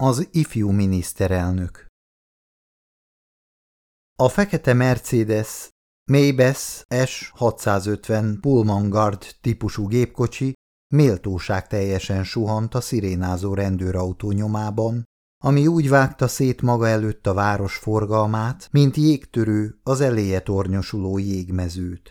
Az ifjú miniszterelnök A fekete Mercedes Maybach S650 Pullman Guard típusú gépkocsi méltóság teljesen suhant a szirénázó rendőrautó nyomában, ami úgy vágta szét maga előtt a város forgalmát, mint jégtörő az eléje tornyosuló jégmezőt.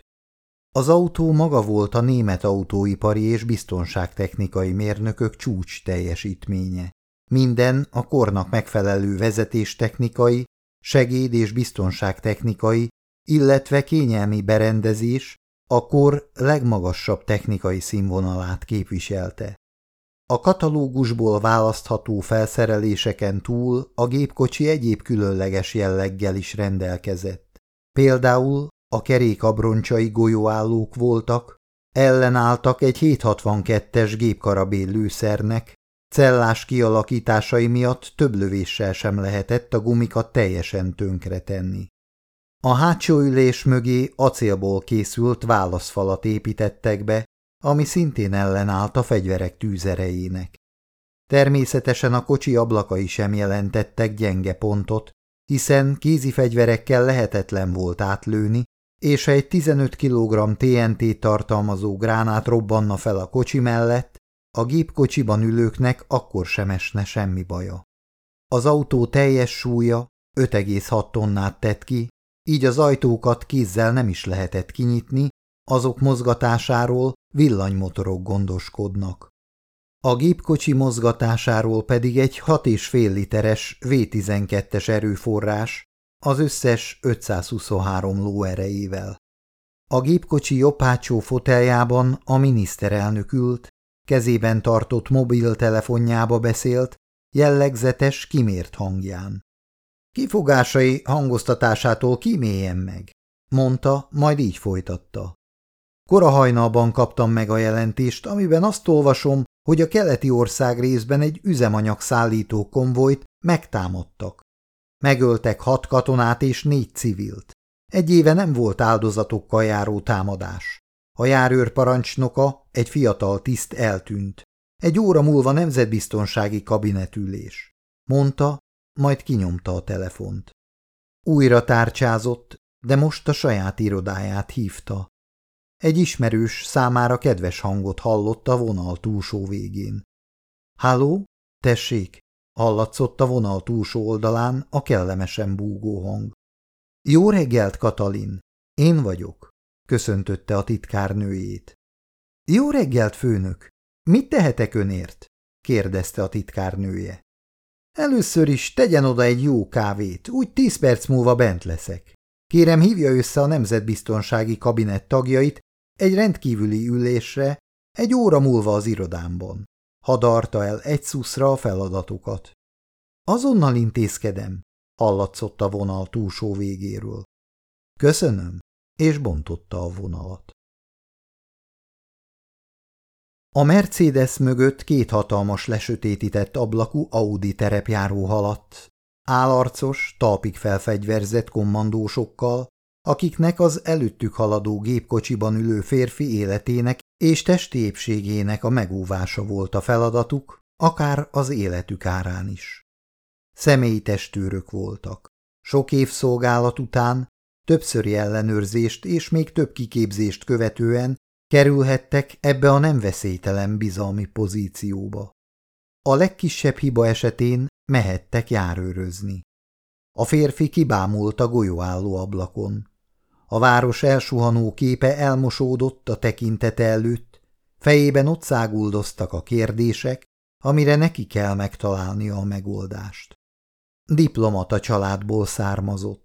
Az autó maga volt a német autóipari és biztonságtechnikai mérnökök csúcs teljesítménye. Minden a kornak megfelelő vezetéstechnikai, segéd- és biztonságtechnikai, illetve kényelmi berendezés a kor legmagasabb technikai színvonalát képviselte. A katalógusból választható felszereléseken túl a gépkocsi egyéb különleges jelleggel is rendelkezett. Például a kerékabroncsai golyóállók voltak, ellenálltak egy 762-es gépkarabél lőszernek, cellás kialakításai miatt több lövéssel sem lehetett a gumikat teljesen tönkretenni. A hátsó ülés mögé acélból készült válaszfalat építettek be, ami szintén ellenállt a fegyverek tűzerejének. Természetesen a kocsi ablakai sem jelentettek gyenge pontot, hiszen kézi fegyverekkel lehetetlen volt átlőni, és egy 15 kg TNT tartalmazó gránát robbanna fel a kocsi mellett, a gépkocsiban ülőknek akkor sem esne semmi baja. Az autó teljes súlya 5,6 tonnát tett ki, így az ajtókat kézzel nem is lehetett kinyitni, azok mozgatásáról villanymotorok gondoskodnak. A gépkocsi mozgatásáról pedig egy 6,5 literes V12-es erőforrás, az összes 523 lóerejével. A gépkocsi jobb hátsó foteljában a miniszterelnök ült, kezében tartott mobiltelefonjába beszélt, jellegzetes, kimért hangján. Kifogásai hangoztatásától kiméljen meg, mondta, majd így folytatta. Kora hajnalban kaptam meg a jelentést, amiben azt olvasom, hogy a keleti ország részben egy üzemanyag szállító konvojt megtámadtak. Megöltek hat katonát és négy civilt. Egy éve nem volt áldozatokkal járó támadás. A járőr parancsnoka, egy fiatal tiszt eltűnt. Egy óra múlva nemzetbiztonsági kabinetülés. Mondta, majd kinyomta a telefont. Újra tárcsázott, de most a saját irodáját hívta. Egy ismerős számára kedves hangot hallott a vonal túlsó végén. – Halló? Tessék? – hallatszott a vonal túlsó oldalán a kellemesen búgó hang. – Jó reggelt, Katalin! Én vagyok – köszöntötte a titkárnőjét. – Jó reggelt, főnök! Mit tehetek önért? – kérdezte a titkárnője. – Először is tegyen oda egy jó kávét, úgy tíz perc múlva bent leszek. Kérem, hívja össze a Nemzetbiztonsági Kabinet tagjait egy rendkívüli ülésre egy óra múlva az irodámban. Hadarta el egy szuszra a feladatokat. Azonnal intézkedem, hallatszott a vonal túlsó végéről. Köszönöm, és bontotta a vonalat. A Mercedes mögött két hatalmas lesötétített ablakú Audi terepjáró haladt. Álarcos, talpig felfegyverzett kommandósokkal, akiknek az előttük haladó gépkocsiban ülő férfi életének és testi épségének a megóvása volt a feladatuk, akár az életük árán is. Személyi testőrök voltak. Sok év szolgálat után, többszöri ellenőrzést és még több kiképzést követően kerülhettek ebbe a nem veszélytelen bizalmi pozícióba. A legkisebb hiba esetén mehettek járőrözni. A férfi kibámult a golyóálló ablakon. A város elsuhanó képe elmosódott a tekintete előtt, fejében ott száguldoztak a kérdések, amire neki kell megtalálnia a megoldást. Diplomata családból származott.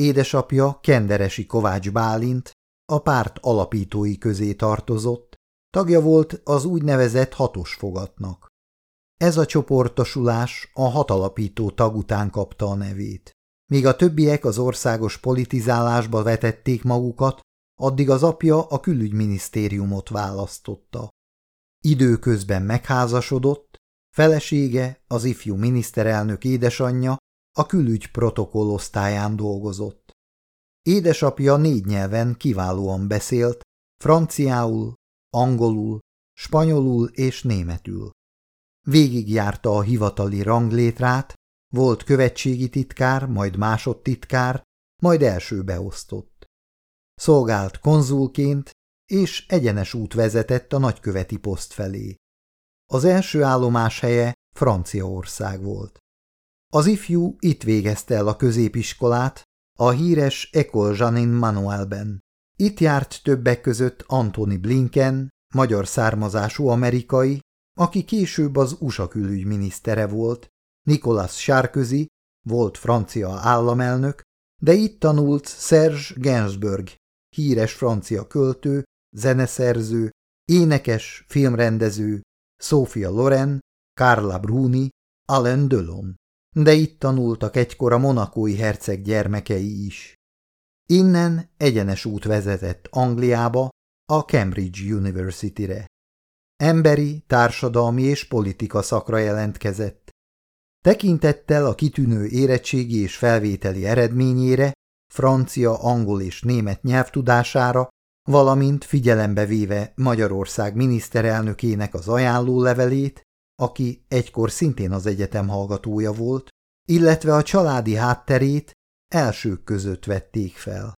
Édesapja Kenderesi Kovács Bálint a párt alapítói közé tartozott, tagja volt az úgynevezett hatos fogatnak. Ez a csoportosulás a hatalapító tag után kapta a nevét. Míg a többiek az országos politizálásba vetették magukat, addig az apja a külügyminisztériumot választotta. Időközben megházasodott, felesége, az ifjú miniszterelnök édesanyja a külügy protokollosztályán dolgozott. Édesapja négy nyelven kiválóan beszélt, franciául, angolul, spanyolul és németül. végigjárta a hivatali ranglétrát, volt követségi titkár, majd másodtitkár, majd első beosztott. Szolgált konzulként, és egyenes út vezetett a nagyköveti poszt felé. Az első állomás helye Franciaország volt. Az ifjú itt végezte el a középiskolát, a híres Ecole Janin Manuelben. Itt járt többek között Antony Blinken, magyar származású amerikai, aki később az USA külügyminisztere volt, Nicolas Sarkozy, volt francia államelnök, de itt tanult Serge Gainsbourg, híres francia költő, zeneszerző, énekes, filmrendező, Sophia Loren, Carla Bruni, Alain Delon. De itt tanultak egykor a monakói herceg gyermekei is. Innen egyenes út vezetett Angliába, a Cambridge University-re. Emberi, társadalmi és politika szakra jelentkezett. Tekintettel a kitűnő érettségi és felvételi eredményére, francia, angol és német nyelvtudására, valamint figyelembe véve Magyarország miniszterelnökének az ajánló levelét, aki egykor szintén az egyetem hallgatója volt, illetve a családi hátterét elsők között vették fel.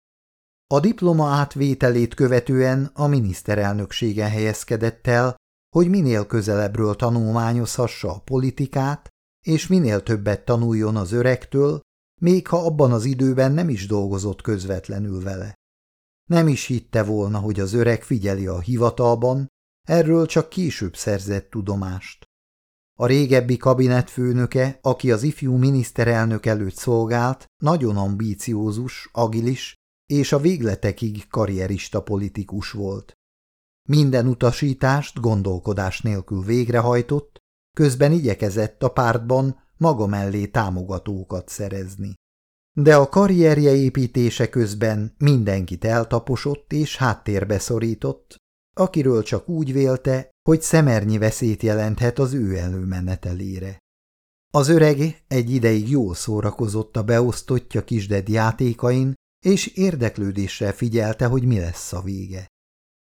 A diploma átvételét követően a miniszterelnökségen helyezkedett el, hogy minél közelebbről tanulmányozhassa a politikát, és minél többet tanuljon az öregtől, még ha abban az időben nem is dolgozott közvetlenül vele. Nem is hitte volna, hogy az öreg figyeli a hivatalban, erről csak később szerzett tudomást. A régebbi kabinetfőnöke, aki az ifjú miniszterelnök előtt szolgált, nagyon ambíciózus, agilis és a végletekig karrierista politikus volt. Minden utasítást gondolkodás nélkül végrehajtott, közben igyekezett a pártban maga mellé támogatókat szerezni. De a karrierje építése közben mindenkit eltaposott és háttérbe szorított, akiről csak úgy vélte, hogy szemernyi veszélyt jelenthet az ő előmenetelére. Az öreg egy ideig jól szórakozott a beosztottja kisded játékain, és érdeklődéssel figyelte, hogy mi lesz a vége.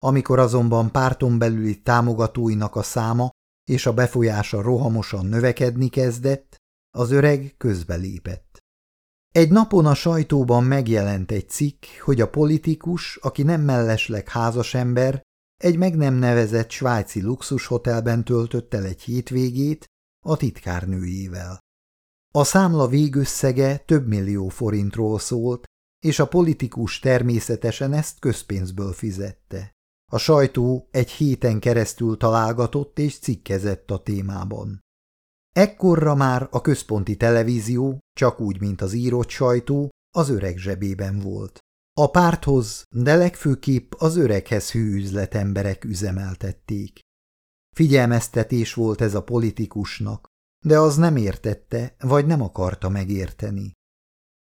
Amikor azonban párton belüli támogatóinak a száma és a befolyása rohamosan növekedni kezdett, az öreg közbelépett. Egy napon a sajtóban megjelent egy cikk, hogy a politikus, aki nem mellesleg házasember, egy meg nem nevezett svájci luxushotelben töltött el egy hétvégét a titkárnőjével. A számla végösszege több millió forintról szólt, és a politikus természetesen ezt közpénzből fizette. A sajtó egy héten keresztül találgatott és cikkezett a témában. Ekkorra már a központi televízió, csak úgy, mint az írott sajtó, az öreg zsebében volt. A párthoz, de legfőképp az öreghez hű üzletemberek üzemeltették. Figyelmeztetés volt ez a politikusnak, de az nem értette, vagy nem akarta megérteni.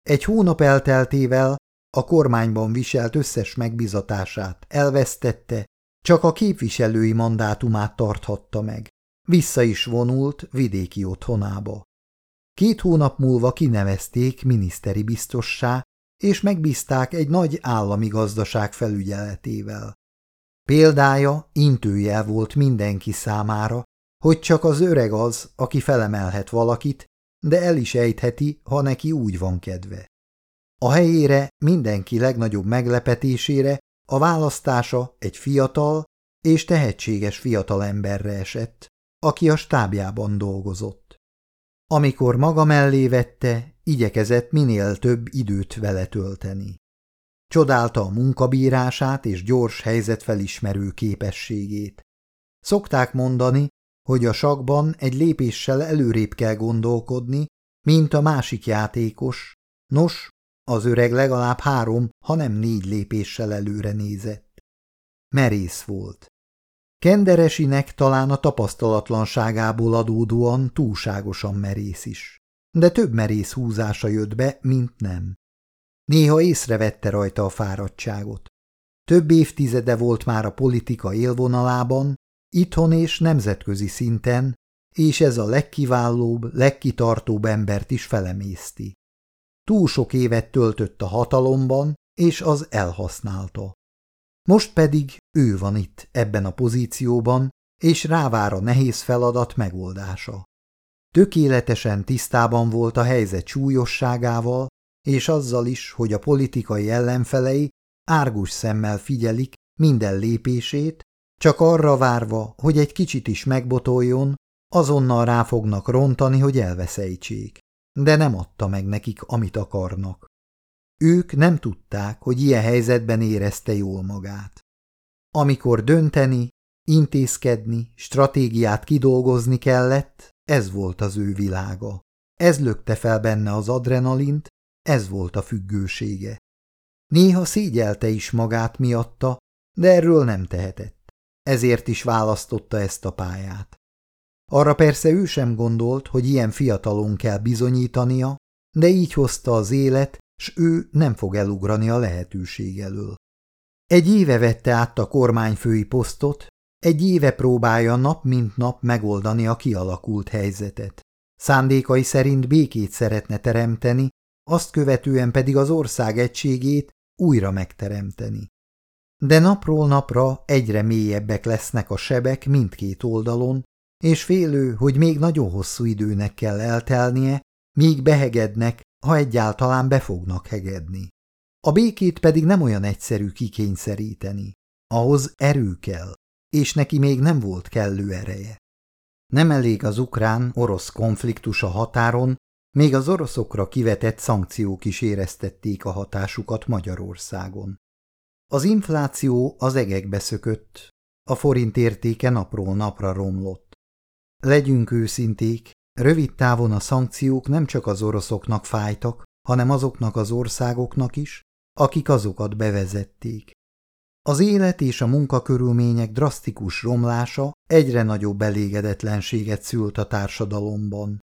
Egy hónap elteltével a kormányban viselt összes megbizatását elvesztette, csak a képviselői mandátumát tarthatta meg. Vissza is vonult vidéki otthonába. Két hónap múlva kinevezték miniszteri biztossá, és megbízták egy nagy állami gazdaság felügyeletével. Példája intőjel volt mindenki számára, hogy csak az öreg az, aki felemelhet valakit, de el is ejtheti, ha neki úgy van kedve. A helyére mindenki legnagyobb meglepetésére a választása egy fiatal és tehetséges fiatal emberre esett, aki a stábjában dolgozott. Amikor maga mellé vette, igyekezett minél több időt vele tölteni. Csodálta a munkabírását és gyors helyzetfelismerő képességét. Szokták mondani, hogy a sakban egy lépéssel előrébb kell gondolkodni, mint a másik játékos, nos, az öreg legalább három, hanem négy lépéssel előre nézett. Merész volt. Kenderesinek talán a tapasztalatlanságából adódóan túlságosan merész is. De több merész húzása jött be, mint nem. Néha észrevette rajta a fáradtságot. Több évtizede volt már a politika élvonalában, itthon és nemzetközi szinten, és ez a legkiválóbb, legkitartóbb embert is felemészti. Túl sok évet töltött a hatalomban, és az elhasználta. Most pedig ő van itt, ebben a pozícióban, és rávár a nehéz feladat megoldása. Tökéletesen tisztában volt a helyzet súlyosságával, és azzal is, hogy a politikai ellenfelei árgus szemmel figyelik minden lépését, csak arra várva, hogy egy kicsit is megbotoljon, azonnal rá fognak rontani, hogy elveszejtsék. De nem adta meg nekik, amit akarnak. Ők nem tudták, hogy ilyen helyzetben érezte jól magát. Amikor dönteni, intézkedni, stratégiát kidolgozni kellett, ez volt az ő világa. Ez lökte fel benne az adrenalint, ez volt a függősége. Néha szégyelte is magát miatta, de erről nem tehetett. Ezért is választotta ezt a pályát. Arra persze ő sem gondolt, hogy ilyen fiatalon kell bizonyítania, de így hozta az élet, s ő nem fog elugrani a lehetőség elől. Egy éve vette át a kormányfői posztot, egy éve próbálja nap mint nap megoldani a kialakult helyzetet. Szándékai szerint békét szeretne teremteni, azt követően pedig az ország egységét újra megteremteni. De napról napra egyre mélyebbek lesznek a sebek mindkét oldalon, és félő, hogy még nagyon hosszú időnek kell eltelnie, míg behegednek, ha egyáltalán be fognak hegedni. A békét pedig nem olyan egyszerű kikényszeríteni. Ahhoz erő kell, és neki még nem volt kellő ereje. Nem elég az ukrán-orosz konfliktus a határon, még az oroszokra kivetett szankciók is éreztették a hatásukat Magyarországon. Az infláció az egekbe szökött, a forint értéke napról napra romlott. Legyünk őszinték, rövid távon a szankciók nem csak az oroszoknak fájtak, hanem azoknak az országoknak is, akik azokat bevezették. Az élet és a munkakörülmények drasztikus romlása egyre nagyobb elégedetlenséget szült a társadalomban.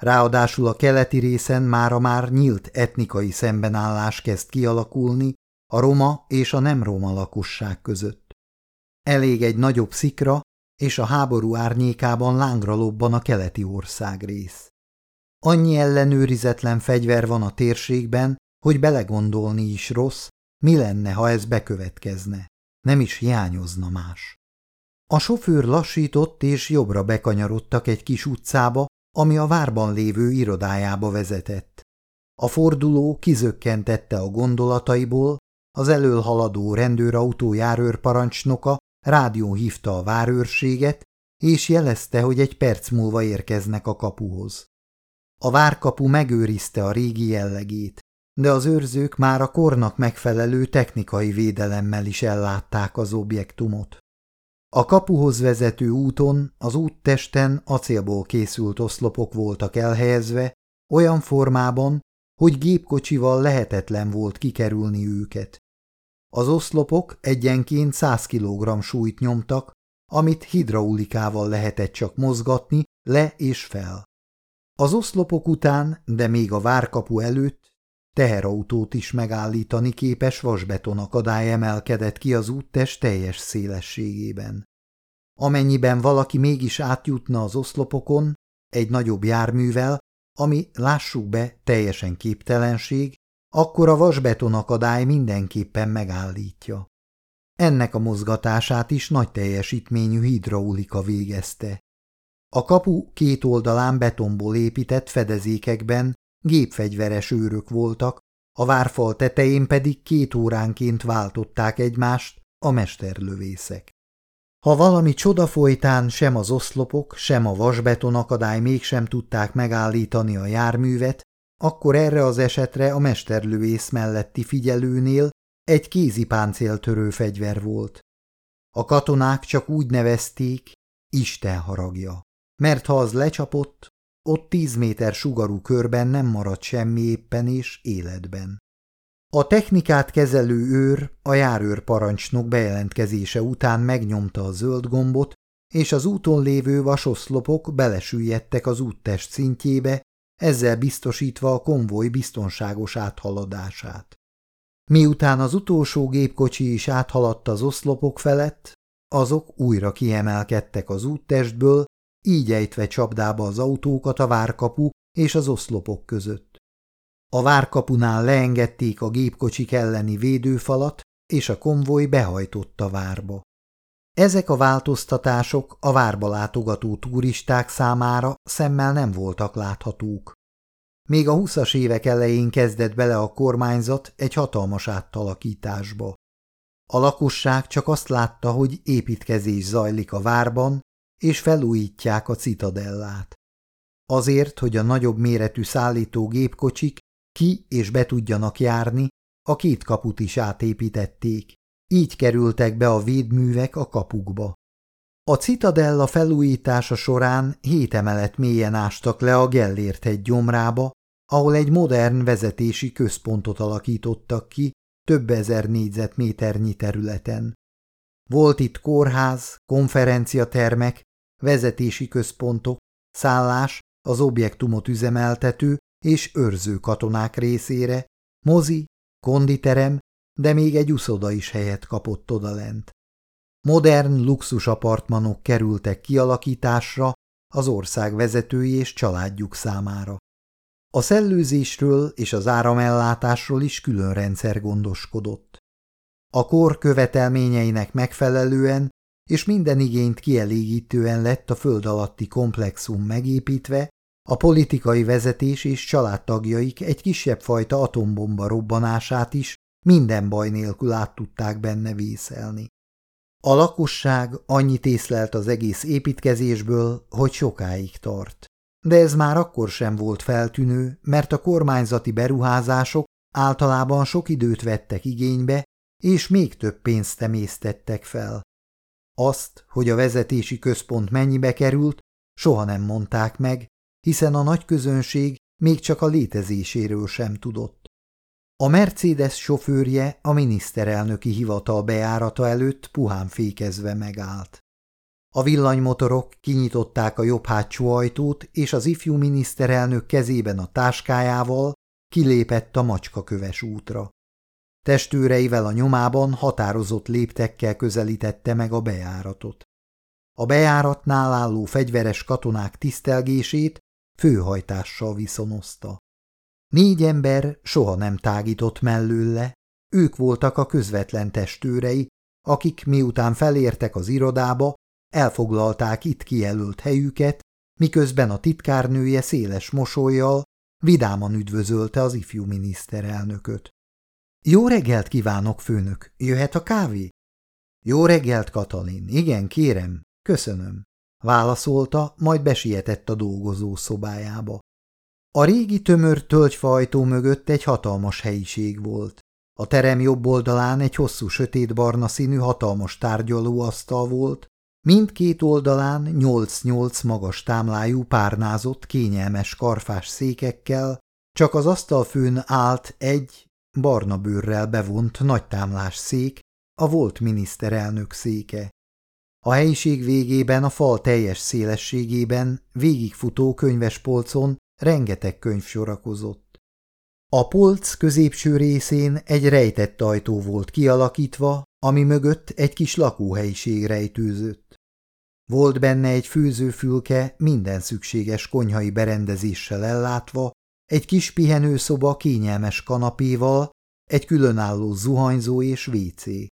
Ráadásul a keleti részen mára már nyílt etnikai szembenállás kezd kialakulni a roma és a nem roma lakosság között. Elég egy nagyobb szikra, és a háború árnyékában lángra lobban a keleti országrész. Annyi ellenőrizetlen fegyver van a térségben, hogy belegondolni is rossz, mi lenne, ha ez bekövetkezne. Nem is hiányozna más. A sofőr lassított, és jobbra bekanyarodtak egy kis utcába, ami a várban lévő irodájába vezetett. A forduló kizökkentette a gondolataiból, az elől haladó rendőrautó járőrparancsnoka rádió hívta a várőrséget, és jelezte, hogy egy perc múlva érkeznek a kapuhoz. A várkapu megőrizte a régi jellegét, de az őrzők már a kornak megfelelő technikai védelemmel is ellátták az objektumot. A kapuhoz vezető úton, az úttesten acélból készült oszlopok voltak elhelyezve, olyan formában, hogy gépkocsival lehetetlen volt kikerülni őket. Az oszlopok egyenként 100 kg súlyt nyomtak, amit hidraulikával lehetett csak mozgatni le és fel. Az oszlopok után, de még a várkapu előtt teherautót is megállítani képes vasbeton akadály emelkedett ki az úttest teljes szélességében. Amennyiben valaki mégis átjutna az oszlopokon, egy nagyobb járművel, ami, lássuk be, teljesen képtelenség, akkor a vasbeton akadály mindenképpen megállítja. Ennek a mozgatását is nagy teljesítményű hidraulika végezte. A kapu két oldalán betonból épített fedezékekben gépfegyveres őrök voltak, a várfal tetején pedig két óránként váltották egymást a mesterlövészek. Ha valami csoda folytán sem az oszlopok, sem a vasbeton akadály mégsem tudták megállítani a járművet, akkor erre az esetre a mesterlövész melletti figyelőnél egy kézi páncéltörő fegyver volt. A katonák csak úgy nevezték, Isten haragja, mert ha az lecsapott, ott tíz méter sugarú körben nem maradt semmi éppen és életben. A technikát kezelő őr a járőr parancsnok bejelentkezése után megnyomta a zöld gombot, és az úton lévő vasoszlopok belesüllyedtek az úttest szintjébe, ezzel biztosítva a konvoj biztonságos áthaladását. Miután az utolsó gépkocsi is áthaladta az oszlopok felett, azok újra kiemelkedtek az úttestből, így ejtve csapdába az autókat a várkapu és az oszlopok között. A várkapunál leengedték a gépkocsik elleni védőfalat, és a konvoj behajtott a várba. Ezek a változtatások a várba látogató turisták számára szemmel nem voltak láthatók. Még a huszas évek elején kezdett bele a kormányzat egy hatalmas áttalakításba. A lakosság csak azt látta, hogy építkezés zajlik a várban, és felújítják a citadellát. Azért, hogy a nagyobb méretű szállító gépkocsik ki és be tudjanak járni, a két kaput is átépítették. Így kerültek be a védművek a kapukba. A citadella felújítása során hét emelet mélyen ástak le a Gellért egy gyomrába, ahol egy modern vezetési központot alakítottak ki több ezer négyzetméternyi területen. Volt itt kórház, konferenciatermek, vezetési központok, szállás, az objektumot üzemeltető és őrző katonák részére, mozi, konditerem, de még egy uszoda is helyet kapott odalent. Modern luxus apartmanok kerültek kialakításra az ország vezetői és családjuk számára. A szellőzésről és az áramellátásról is külön rendszer gondoskodott. A kor követelményeinek megfelelően és minden igényt kielégítően lett a föld alatti komplexum megépítve, a politikai vezetés és családtagjaik egy kisebb fajta atombomba robbanását is minden baj nélkül át tudták benne vészelni. A lakosság annyit észlelt az egész építkezésből, hogy sokáig tart. De ez már akkor sem volt feltűnő, mert a kormányzati beruházások általában sok időt vettek igénybe, és még több pénzt emésztettek fel. Azt, hogy a vezetési központ mennyibe került, soha nem mondták meg, hiszen a nagy közönség még csak a létezéséről sem tudott. A Mercedes sofőrje a miniszterelnöki hivatal bejárata előtt puhán fékezve megállt. A villanymotorok kinyitották a jobb hátsó ajtót, és az ifjú miniszterelnök kezében a táskájával kilépett a macskaköves útra. Testőreivel a nyomában határozott léptekkel közelítette meg a bejáratot. A bejáratnál álló fegyveres katonák tisztelgését főhajtással viszonozta. Négy ember soha nem tágított mellőle, ők voltak a közvetlen testőrei, akik miután felértek az irodába, elfoglalták itt kijelölt helyüket, miközben a titkárnője széles mosolyjal vidáman üdvözölte az ifjú miniszterelnököt. Jó reggelt kívánok, főnök! Jöhet a kávé? Jó reggelt, Katalin! Igen, kérem, köszönöm. Válaszolta, majd besietett a dolgozó szobájába. A régi tömör tölgyfajtó mögött egy hatalmas helyiség volt. A terem jobb oldalán egy hosszú sötétbarna színű hatalmas tárgyalóasztal volt, mindkét oldalán nyolc-nyolc magas támlájú párnázott kényelmes karfás székekkel, csak az asztalfőn állt egy barna bőrrel bevont nagytámlás szék, a volt miniszterelnök széke. A helyiség végében a fal teljes szélességében végigfutó könyvespolcon rengeteg könyv sorakozott. A polc középső részén egy rejtett ajtó volt kialakítva, ami mögött egy kis lakóhelyiség rejtőzött. Volt benne egy főzőfülke minden szükséges konyhai berendezéssel ellátva, egy kis pihenőszoba kényelmes kanapéval, egy különálló zuhanyzó és vécé.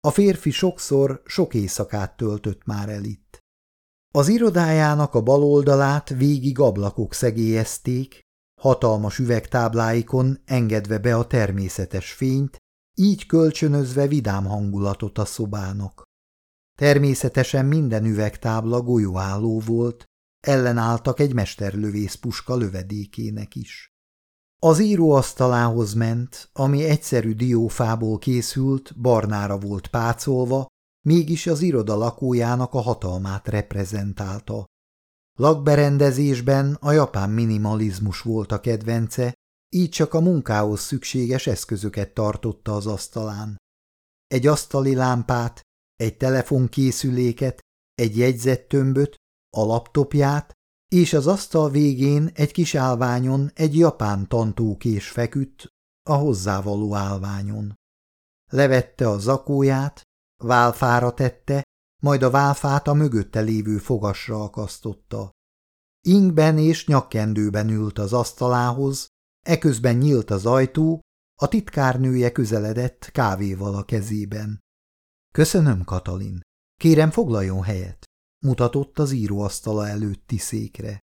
A férfi sokszor sok éjszakát töltött már el itt. Az irodájának a bal oldalát végig ablakok szegélyezték, hatalmas üvegtábláikon engedve be a természetes fényt, így kölcsönözve vidám hangulatot a szobának. Természetesen minden üvegtábla golyóálló volt, ellenálltak egy mesterlövész puska lövedékének is. Az íróasztalához ment, ami egyszerű diófából készült, barnára volt pácolva, mégis az iroda lakójának a hatalmát reprezentálta. Lakberendezésben a japán minimalizmus volt a kedvence, így csak a munkához szükséges eszközöket tartotta az asztalán. Egy asztali lámpát, egy telefonkészüléket, egy jegyzettömböt, a laptopját, és az asztal végén egy kis állványon egy japán tantókés feküdt a hozzávaló állványon. Levette a zakóját, válfára tette, majd a válfát a mögötte lévő fogasra akasztotta. Ingben és nyakkendőben ült az asztalához, eközben nyílt az ajtó, a titkárnője közeledett kávéval a kezében. Köszönöm, Katalin. Kérem, foglaljon helyet, mutatott az íróasztala előtti székre.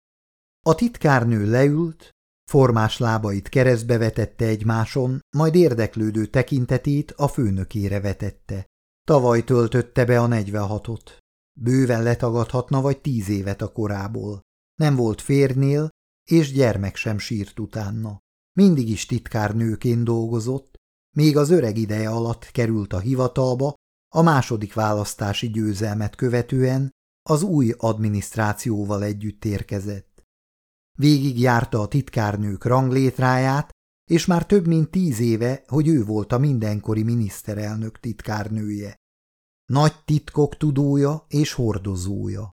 A titkárnő leült, formás lábait keresztbe vetette egymáson, majd érdeklődő tekintetét a főnökére vetette. Tavaly töltötte be a negyvenhatot. Bőven letagadhatna vagy tíz évet a korából. Nem volt férnél, és gyermek sem sírt utána. Mindig is titkárnőként dolgozott, még az öreg ideje alatt került a hivatalba, a második választási győzelmet követően az új adminisztrációval együtt érkezett. Végig járta a titkárnők ranglétráját, és már több mint tíz éve, hogy ő volt a mindenkori miniszterelnök titkárnője. Nagy titkok tudója és hordozója.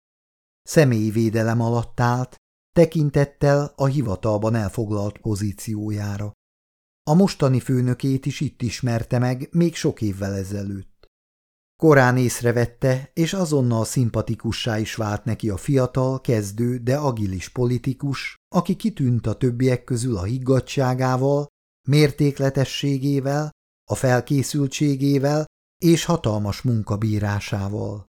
Személyi védelem alatt állt, tekintettel a hivatalban elfoglalt pozíciójára. A mostani főnökét is itt ismerte meg még sok évvel ezelőtt. Korán észrevette, és azonnal szimpatikussá is vált neki a fiatal, kezdő, de agilis politikus, aki kitűnt a többiek közül a higgadságával, mértékletességével, a felkészültségével és hatalmas munkabírásával.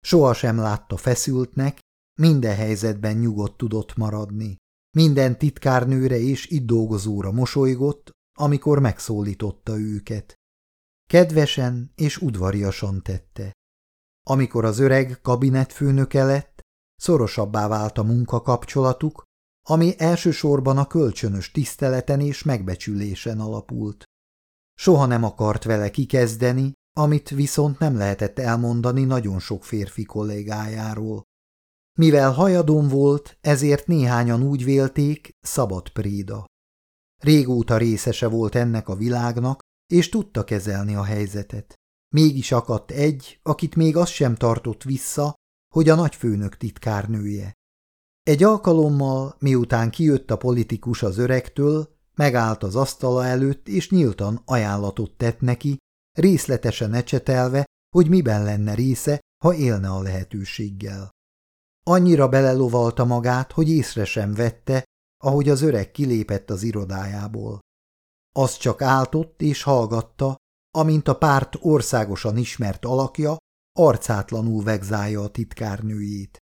Soha sem látta feszültnek, minden helyzetben nyugodt tudott maradni. Minden titkárnőre és itt dolgozóra mosolygott, amikor megszólította őket. Kedvesen és udvariasan tette. Amikor az öreg kabinetfőnöke lett, szorosabbá vált a munkakapcsolatuk, ami elsősorban a kölcsönös tiszteleten és megbecsülésen alapult. Soha nem akart vele kikezdeni, amit viszont nem lehetett elmondani nagyon sok férfi kollégájáról. Mivel hajadon volt, ezért néhányan úgy vélték, szabad préda. Régóta részese volt ennek a világnak, és tudta kezelni a helyzetet. Mégis akadt egy, akit még az sem tartott vissza, hogy a nagyfőnök titkárnője. Egy alkalommal, miután kijött a politikus az öregtől, megállt az asztala előtt, és nyíltan ajánlatot tett neki, részletesen ecsetelve, hogy miben lenne része, ha élne a lehetőséggel. Annyira belelovalta magát, hogy észre sem vette, ahogy az öreg kilépett az irodájából. Az csak áltott és hallgatta, amint a párt országosan ismert alakja arcátlanul vegzálja a titkárnőjét.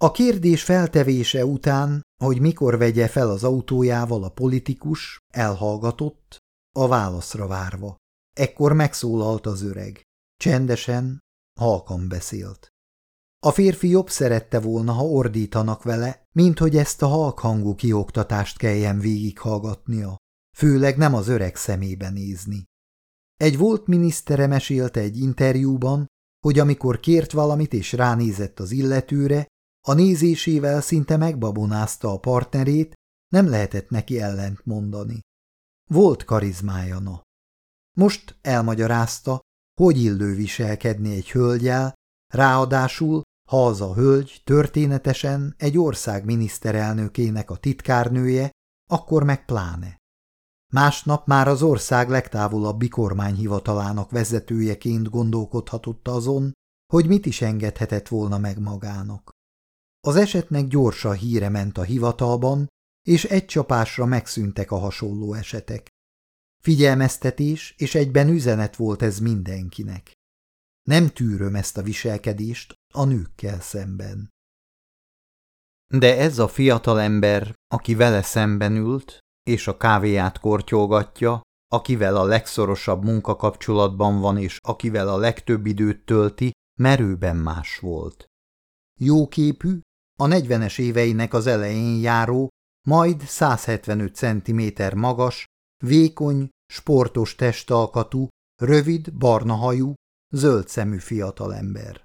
A kérdés feltevése után, hogy mikor vegye fel az autójával a politikus, elhallgatott, a válaszra várva. Ekkor megszólalt az öreg. Csendesen, halkan beszélt. A férfi jobb szerette volna, ha ordítanak vele, mint hogy ezt a halkhangú kioktatást kelljen végighallgatnia, főleg nem az öreg szemébe nézni. Egy volt minisztere mesélte egy interjúban, hogy amikor kért valamit és ránézett az illetőre, a nézésével szinte megbabonázta a partnerét, nem lehetett neki ellent mondani. Volt karizmája, na. Most elmagyarázta, hogy illő viselkedni egy hölgyel, ráadásul ha az a hölgy történetesen egy ország miniszterelnökének a titkárnője, akkor meg pláne. Másnap már az ország legtávolabbi kormányhivatalának vezetőjeként gondolkodhatott azon, hogy mit is engedhetett volna meg magának. Az esetnek gyorsan híre ment a hivatalban, és egy csapásra megszűntek a hasonló esetek. Figyelmeztetés és egyben üzenet volt ez mindenkinek. Nem tűröm ezt a viselkedést a nőkkel szemben. De ez a fiatal ember, aki vele szemben ült, és a kávéját kortyolgatja, akivel a legszorosabb munkakapcsolatban van, és akivel a legtöbb időt tölti, merőben más volt. Jóképű, a negyvenes éveinek az elején járó, majd 175 cm magas, vékony, sportos testalkatú, rövid, barna hajú, zöld szemű fiatalember.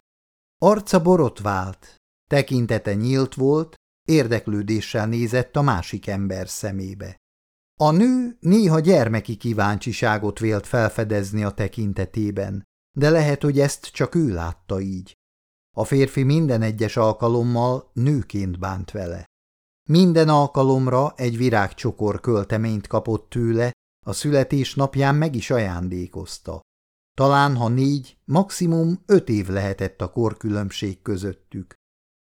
Arca borotvált, tekintete nyílt volt, érdeklődéssel nézett a másik ember szemébe. A nő néha gyermeki kíváncsiságot vélt felfedezni a tekintetében, de lehet, hogy ezt csak ő látta így. A férfi minden egyes alkalommal nőként bánt vele. Minden alkalomra egy virágcsokor költeményt kapott tőle, a születésnapján meg is ajándékozta. Talán ha négy, maximum öt év lehetett a korkülönbség közöttük.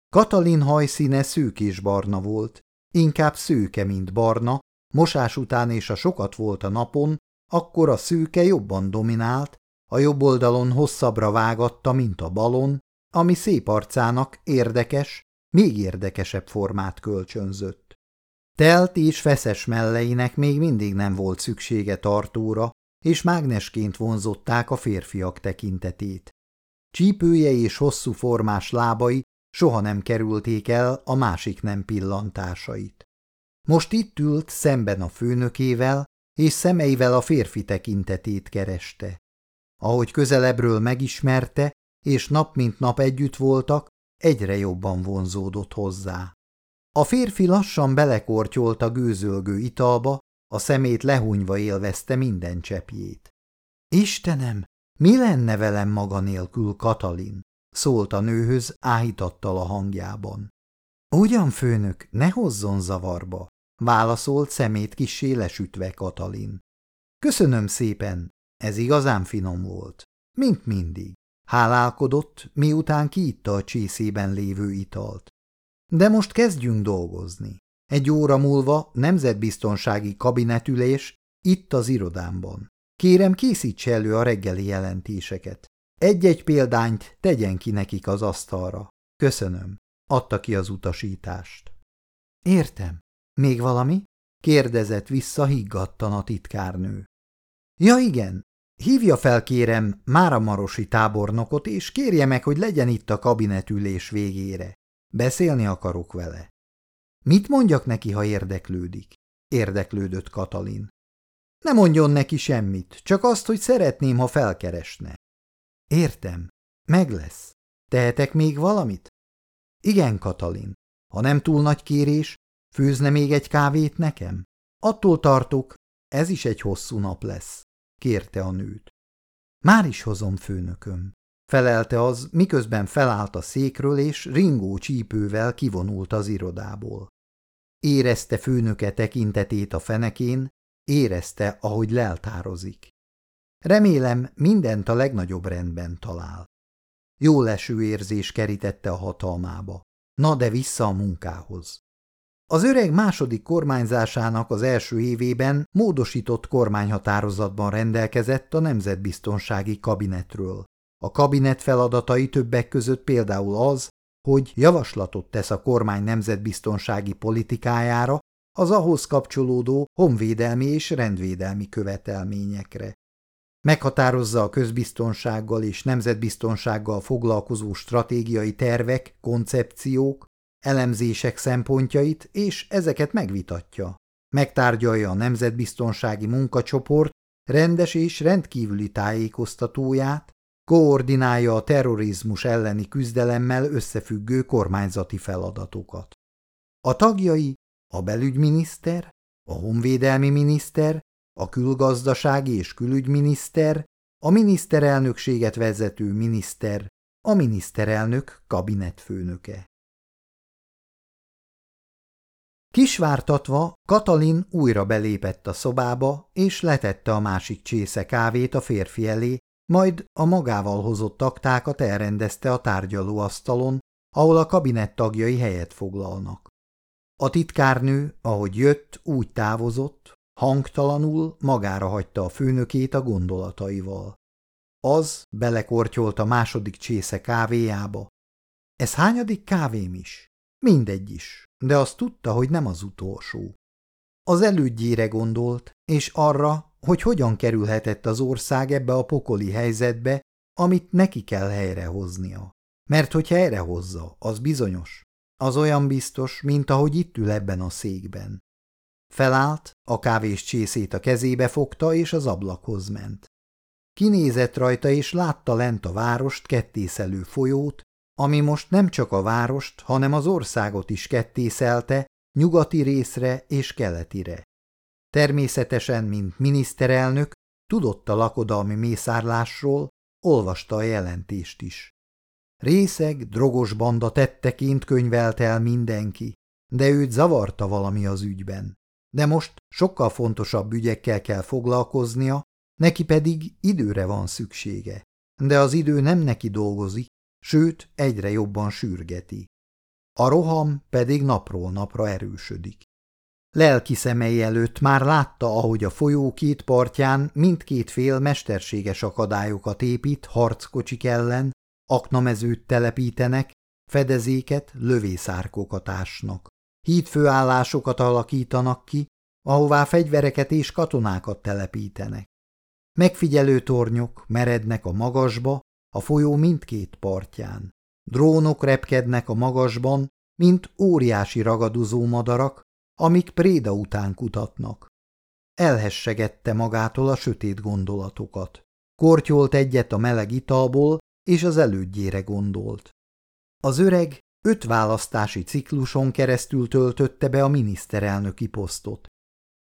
Katalin hajszíne szőkés-barna volt, inkább szőke, mint barna, mosás után és a sokat volt a napon, akkor a szőke jobban dominált, a jobb oldalon hosszabbra vágatta, mint a balon, ami szép arcának érdekes, még érdekesebb formát kölcsönzött. Telt és feszes melleinek még mindig nem volt szüksége tartóra, és mágnesként vonzották a férfiak tekintetét. Csípője és hosszú formás lábai soha nem kerülték el a másik nem pillantásait. Most itt ült szemben a főnökével, és szemeivel a férfi tekintetét kereste. Ahogy közelebbről megismerte, és nap mint nap együtt voltak, egyre jobban vonzódott hozzá. A férfi lassan belekortyolt a gőzölgő italba, a szemét lehunyva élvezte minden csepjét. Istenem, mi lenne velem maga nélkül, Katalin? szólt a nőhöz áhítattal a hangjában. Ugyan, főnök, ne hozzon zavarba, válaszolt szemét kissé lesütve Katalin. Köszönöm szépen, ez igazán finom volt. Mint mindig. Hálálkodott, miután kiitta a csészében lévő italt. De most kezdjünk dolgozni. Egy óra múlva nemzetbiztonsági kabinetülés itt az irodámban. Kérem, készítse elő a reggeli jelentéseket. Egy-egy példányt tegyen ki nekik az asztalra. Köszönöm. Adta ki az utasítást. Értem. Még valami? kérdezett vissza higgadtan a titkárnő. Ja igen, hívja fel kérem Mára Marosi tábornokot, és kérje meg, hogy legyen itt a kabinetülés végére. Beszélni akarok vele. Mit mondjak neki, ha érdeklődik? Érdeklődött Katalin. Ne mondjon neki semmit, csak azt, hogy szeretném, ha felkeresne. Értem, meg lesz. Tehetek még valamit? Igen, Katalin. Ha nem túl nagy kérés, főzne még egy kávét nekem? Attól tartok, ez is egy hosszú nap lesz, kérte a nőt. Már is hozom, főnököm, felelte az, miközben felállt a székről, és ringó csípővel kivonult az irodából. Érezte főnöke tekintetét a fenekén, érezte, ahogy leltározik. Remélem, mindent a legnagyobb rendben talál. Jó leső érzés kerítette a hatalmába. Na de vissza a munkához. Az öreg második kormányzásának az első évében módosított kormányhatározatban rendelkezett a Nemzetbiztonsági Kabinetről. A kabinet feladatai többek között például az, hogy javaslatot tesz a kormány nemzetbiztonsági politikájára, az ahhoz kapcsolódó honvédelmi és rendvédelmi követelményekre. Meghatározza a közbiztonsággal és nemzetbiztonsággal foglalkozó stratégiai tervek, koncepciók, elemzések szempontjait, és ezeket megvitatja. Megtárgyalja a Nemzetbiztonsági Munkacsoport rendes és rendkívüli tájékoztatóját, koordinálja a terrorizmus elleni küzdelemmel összefüggő kormányzati feladatokat. A tagjai a belügyminiszter, a honvédelmi miniszter, a külgazdasági és külügyminiszter, a miniszterelnökséget vezető miniszter, a miniszterelnök kabinetfőnöke. Kisvártatva Katalin újra belépett a szobába, és letette a másik csésze kávét a férfi elé, majd a magával hozott aktákat elrendezte a tárgyalóasztalon, ahol a kabinett tagjai helyet foglalnak. A titkárnő, ahogy jött, úgy távozott, hangtalanul magára hagyta a főnökét a gondolataival. Az belekortyolt a második csésze kávéjába. Ez hányadik kávém is? Mindegy is, de azt tudta, hogy nem az utolsó. Az elődjére gondolt, és arra, hogy hogyan kerülhetett az ország ebbe a pokoli helyzetbe, amit neki kell helyrehoznia. Mert hogyha helyrehozza, az bizonyos. Az olyan biztos, mint ahogy itt ül ebben a székben. Felállt, a kávés csészét a kezébe fogta, és az ablakhoz ment. Kinézett rajta, és látta lent a várost kettészelő folyót, ami most nem csak a várost, hanem az országot is kettészelte, nyugati részre és keletire. Természetesen, mint miniszterelnök, tudott a lakodalmi mészárlásról, olvasta a jelentést is. Részeg, drogos banda tetteként könyvelt el mindenki, de őt zavarta valami az ügyben. De most sokkal fontosabb ügyekkel kell foglalkoznia, neki pedig időre van szüksége. De az idő nem neki dolgozik, sőt, egyre jobban sürgeti. A roham pedig napról napra erősödik. Lelki szemei előtt már látta, ahogy a folyó két partján mindkét fél mesterséges akadályokat épít harckocsik ellen, aknamezőt telepítenek, fedezéket, lövészárkokat ásnak. Hídfőállásokat alakítanak ki, ahová fegyvereket és katonákat telepítenek. Megfigyelő tornyok merednek a magasba, a folyó mindkét partján. Drónok repkednek a magasban, mint óriási ragadozó madarak, amik préda után kutatnak. Elhessegette magától a sötét gondolatokat. Kortyolt egyet a meleg italból, és az elődjére gondolt. Az öreg öt választási cikluson keresztül töltötte be a miniszterelnöki posztot.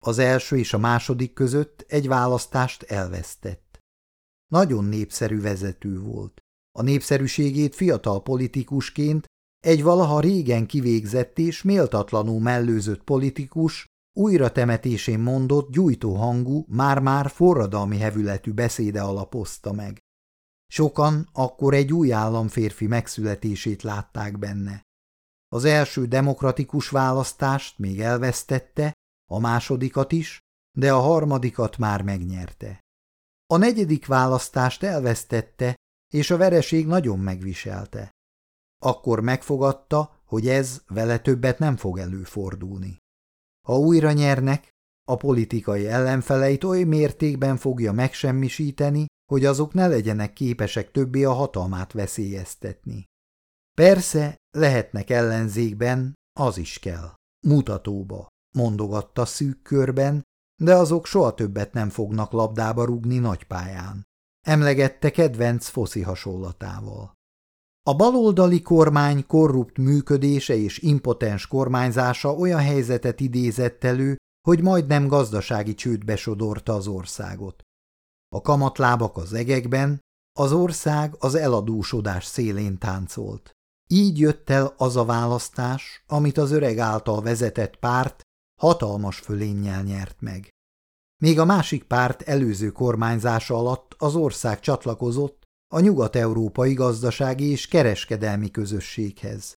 Az első és a második között egy választást elvesztett. Nagyon népszerű vezető volt. A népszerűségét fiatal politikusként egy valaha régen kivégzett és méltatlanul mellőzött politikus újra temetésén mondott gyújtó hangú, már-már forradalmi hevületű beszéde alapozta meg. Sokan akkor egy új államférfi megszületését látták benne. Az első demokratikus választást még elvesztette, a másodikat is, de a harmadikat már megnyerte. A negyedik választást elvesztette, és a vereség nagyon megviselte. Akkor megfogadta, hogy ez vele többet nem fog előfordulni. Ha újra nyernek, a politikai ellenfeleit oly mértékben fogja megsemmisíteni, hogy azok ne legyenek képesek többé a hatalmát veszélyeztetni. Persze lehetnek ellenzékben, az is kell. Mutatóba, mondogatta szűk körben, de azok soha többet nem fognak labdába rugni nagypályán. Emlegette kedvenc foszi hasonlatával. A baloldali kormány korrupt működése és impotens kormányzása olyan helyzetet idézett elő, hogy majdnem gazdasági csődbe sodorta az országot. A kamatlábak az egekben, az ország az eladósodás szélén táncolt. Így jött el az a választás, amit az öreg által vezetett párt hatalmas fölénnyel nyert meg. Még a másik párt előző kormányzása alatt az ország csatlakozott a nyugat-európai gazdasági és kereskedelmi közösséghez.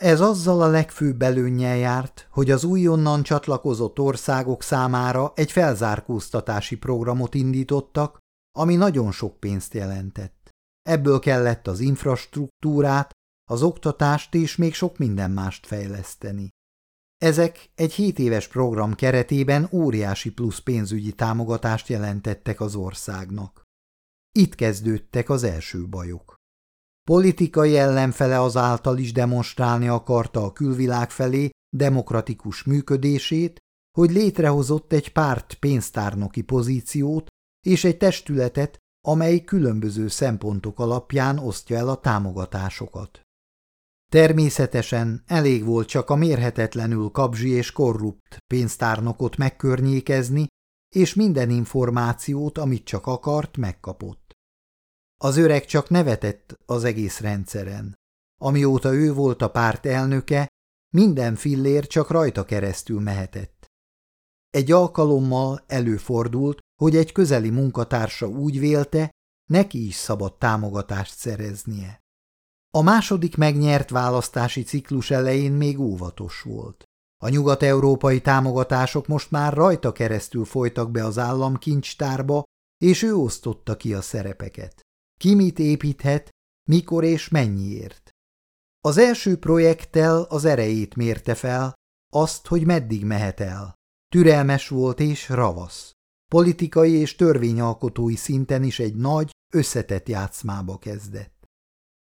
Ez azzal a legfőbb előnnyel járt, hogy az újonnan csatlakozott országok számára egy felzárkóztatási programot indítottak, ami nagyon sok pénzt jelentett. Ebből kellett az infrastruktúrát, az oktatást és még sok minden mást fejleszteni. Ezek egy 7 éves program keretében óriási plusz pénzügyi támogatást jelentettek az országnak. Itt kezdődtek az első bajok. Politikai ellenfele azáltal is demonstrálni akarta a külvilág felé demokratikus működését, hogy létrehozott egy párt pénztárnoki pozíciót és egy testületet, amely különböző szempontok alapján osztja el a támogatásokat. Természetesen elég volt csak a mérhetetlenül kabzsi és korrupt pénztárnokot megkörnyékezni, és minden információt, amit csak akart, megkapott. Az öreg csak nevetett az egész rendszeren. Amióta ő volt a párt elnöke, minden fillér csak rajta keresztül mehetett. Egy alkalommal előfordult, hogy egy közeli munkatársa úgy vélte, neki is szabad támogatást szereznie. A második megnyert választási ciklus elején még óvatos volt. A nyugat-európai támogatások most már rajta keresztül folytak be az államkincstárba, és ő osztotta ki a szerepeket. Ki mit építhet, mikor és mennyiért. Az első projekttel az erejét mérte fel, azt, hogy meddig mehet el. Türelmes volt és ravasz. Politikai és törvényalkotói szinten is egy nagy, összetett játszmába kezdett.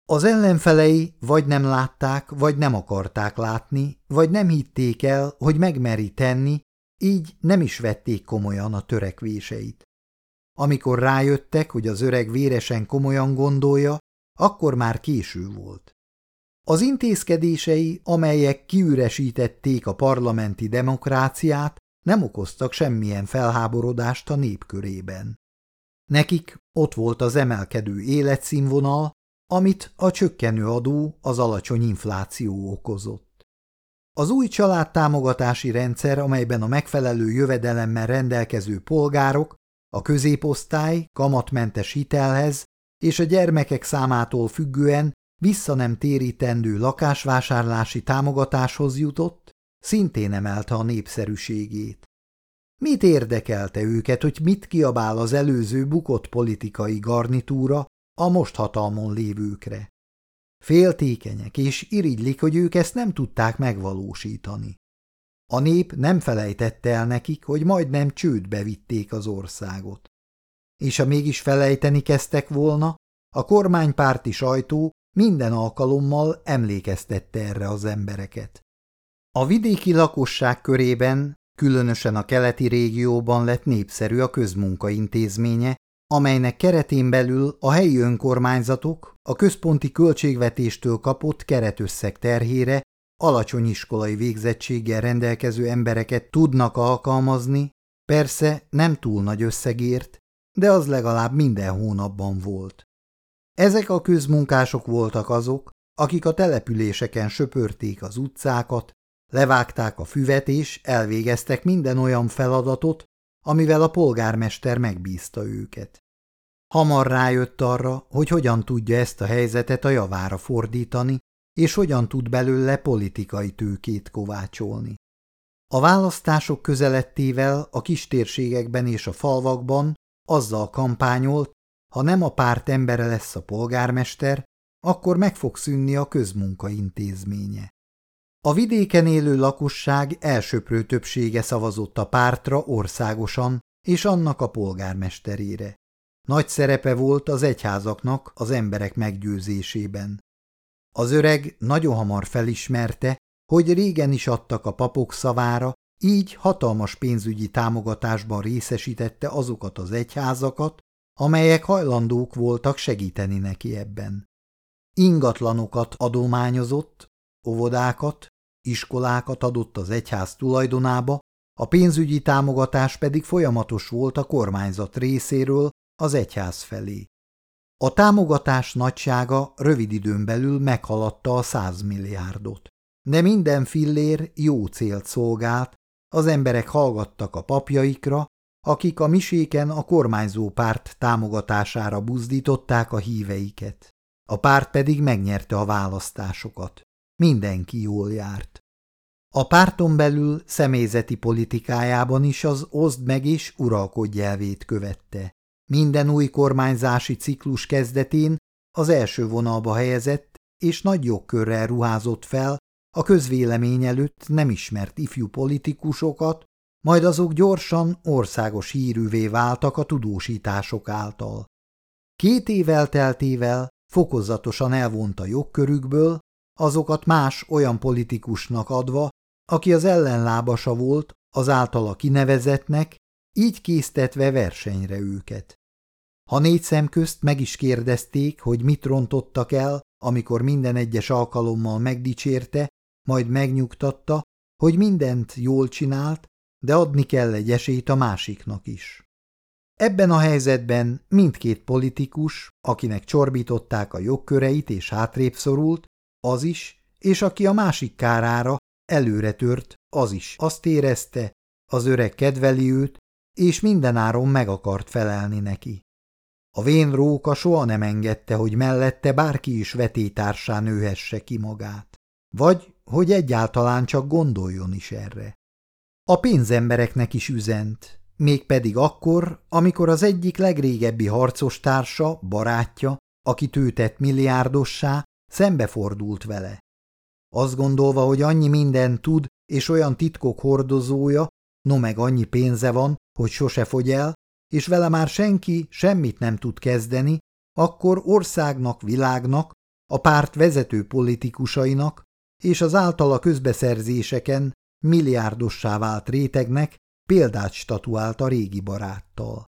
Az ellenfelei vagy nem látták, vagy nem akarták látni, vagy nem hitték el, hogy megmeri tenni, így nem is vették komolyan a törekvéseit. Amikor rájöttek, hogy az öreg véresen komolyan gondolja, akkor már késő volt. Az intézkedései, amelyek kiüresítették a parlamenti demokráciát, nem okoztak semmilyen felháborodást a népkörében. Nekik ott volt az emelkedő életszínvonal, amit a csökkenő adó, az alacsony infláció okozott. Az új családtámogatási rendszer, amelyben a megfelelő jövedelemmel rendelkező polgárok, a középosztály kamatmentes hitelhez és a gyermekek számától függően vissza nem térítendő lakásvásárlási támogatáshoz jutott, szintén emelte a népszerűségét. Mit érdekelte őket, hogy mit kiabál az előző bukott politikai garnitúra, a most hatalmon lévőkre. Féltékenyek és irigylik, hogy ők ezt nem tudták megvalósítani. A nép nem felejtette el nekik, hogy majdnem csődbe vitték az országot. És ha mégis felejteni kezdtek volna, a kormánypárti sajtó minden alkalommal emlékeztette erre az embereket. A vidéki lakosság körében, különösen a keleti régióban lett népszerű a közmunkaintézménye, amelynek keretén belül a helyi önkormányzatok a központi költségvetéstől kapott keretösszeg terhére alacsony iskolai végzettséggel rendelkező embereket tudnak alkalmazni, persze nem túl nagy összegért, de az legalább minden hónapban volt. Ezek a közmunkások voltak azok, akik a településeken söpörték az utcákat, levágták a füvet és elvégeztek minden olyan feladatot, amivel a polgármester megbízta őket. Hamar rájött arra, hogy hogyan tudja ezt a helyzetet a javára fordítani, és hogyan tud belőle politikai tőkét kovácsolni. A választások közelettével a kistérségekben és a falvakban azzal kampányolt, ha nem a párt embere lesz a polgármester, akkor meg fog szűnni a közmunka intézménye. A vidéken élő lakosság elsőprő többsége szavazott a pártra országosan és annak a polgármesterére. Nagy szerepe volt az egyházaknak az emberek meggyőzésében. Az öreg nagyon hamar felismerte, hogy régen is adtak a papok szavára, így hatalmas pénzügyi támogatásban részesítette azokat az egyházakat, amelyek hajlandók voltak segíteni neki ebben. Ingatlanokat adományozott, óvodákat, iskolákat adott az egyház tulajdonába, a pénzügyi támogatás pedig folyamatos volt a kormányzat részéről az egyház felé. A támogatás nagysága rövid időn belül meghaladta a százmilliárdot. De minden fillér jó célt szolgált, az emberek hallgattak a papjaikra, akik a miséken a kormányzó párt támogatására buzdították a híveiket. A párt pedig megnyerte a választásokat. Mindenki jól járt. A párton belül személyzeti politikájában is az oszd meg és uralkodj elvét követte. Minden új kormányzási ciklus kezdetén az első vonalba helyezett és nagy jogkörrel ruházott fel a közvélemény előtt nem ismert ifjú politikusokat, majd azok gyorsan országos hírűvé váltak a tudósítások által. Két év elteltével fokozatosan elvonta jogkörükből, azokat más olyan politikusnak adva, aki az ellenlábasa volt az általa kinevezetnek, így késztetve versenyre őket. Ha négy szem közt meg is kérdezték, hogy mit rontottak el, amikor minden egyes alkalommal megdicsérte, majd megnyugtatta, hogy mindent jól csinált, de adni kell egy esélyt a másiknak is. Ebben a helyzetben mindkét politikus, akinek csorbították a jogköreit és hátrébb szorult, az is, és aki a másik kárára előre tört, az is azt érezte, az öreg kedveli őt, és mindenáron meg akart felelni neki. A vén róka soha nem engedte, hogy mellette bárki is vetétársán nőhesse ki magát. Vagy, hogy egyáltalán csak gondoljon is erre. A pénzembereknek is üzent, mégpedig akkor, amikor az egyik legrégebbi harcostársa, barátja, aki tőtett milliárdossá, szembefordult vele. Azt gondolva, hogy annyi minden tud, és olyan titkok hordozója, no meg annyi pénze van, hogy sose fogy el, és vele már senki semmit nem tud kezdeni, akkor országnak, világnak, a párt vezető politikusainak és az általa közbeszerzéseken milliárdossá vált rétegnek példát statuált a régi baráttal.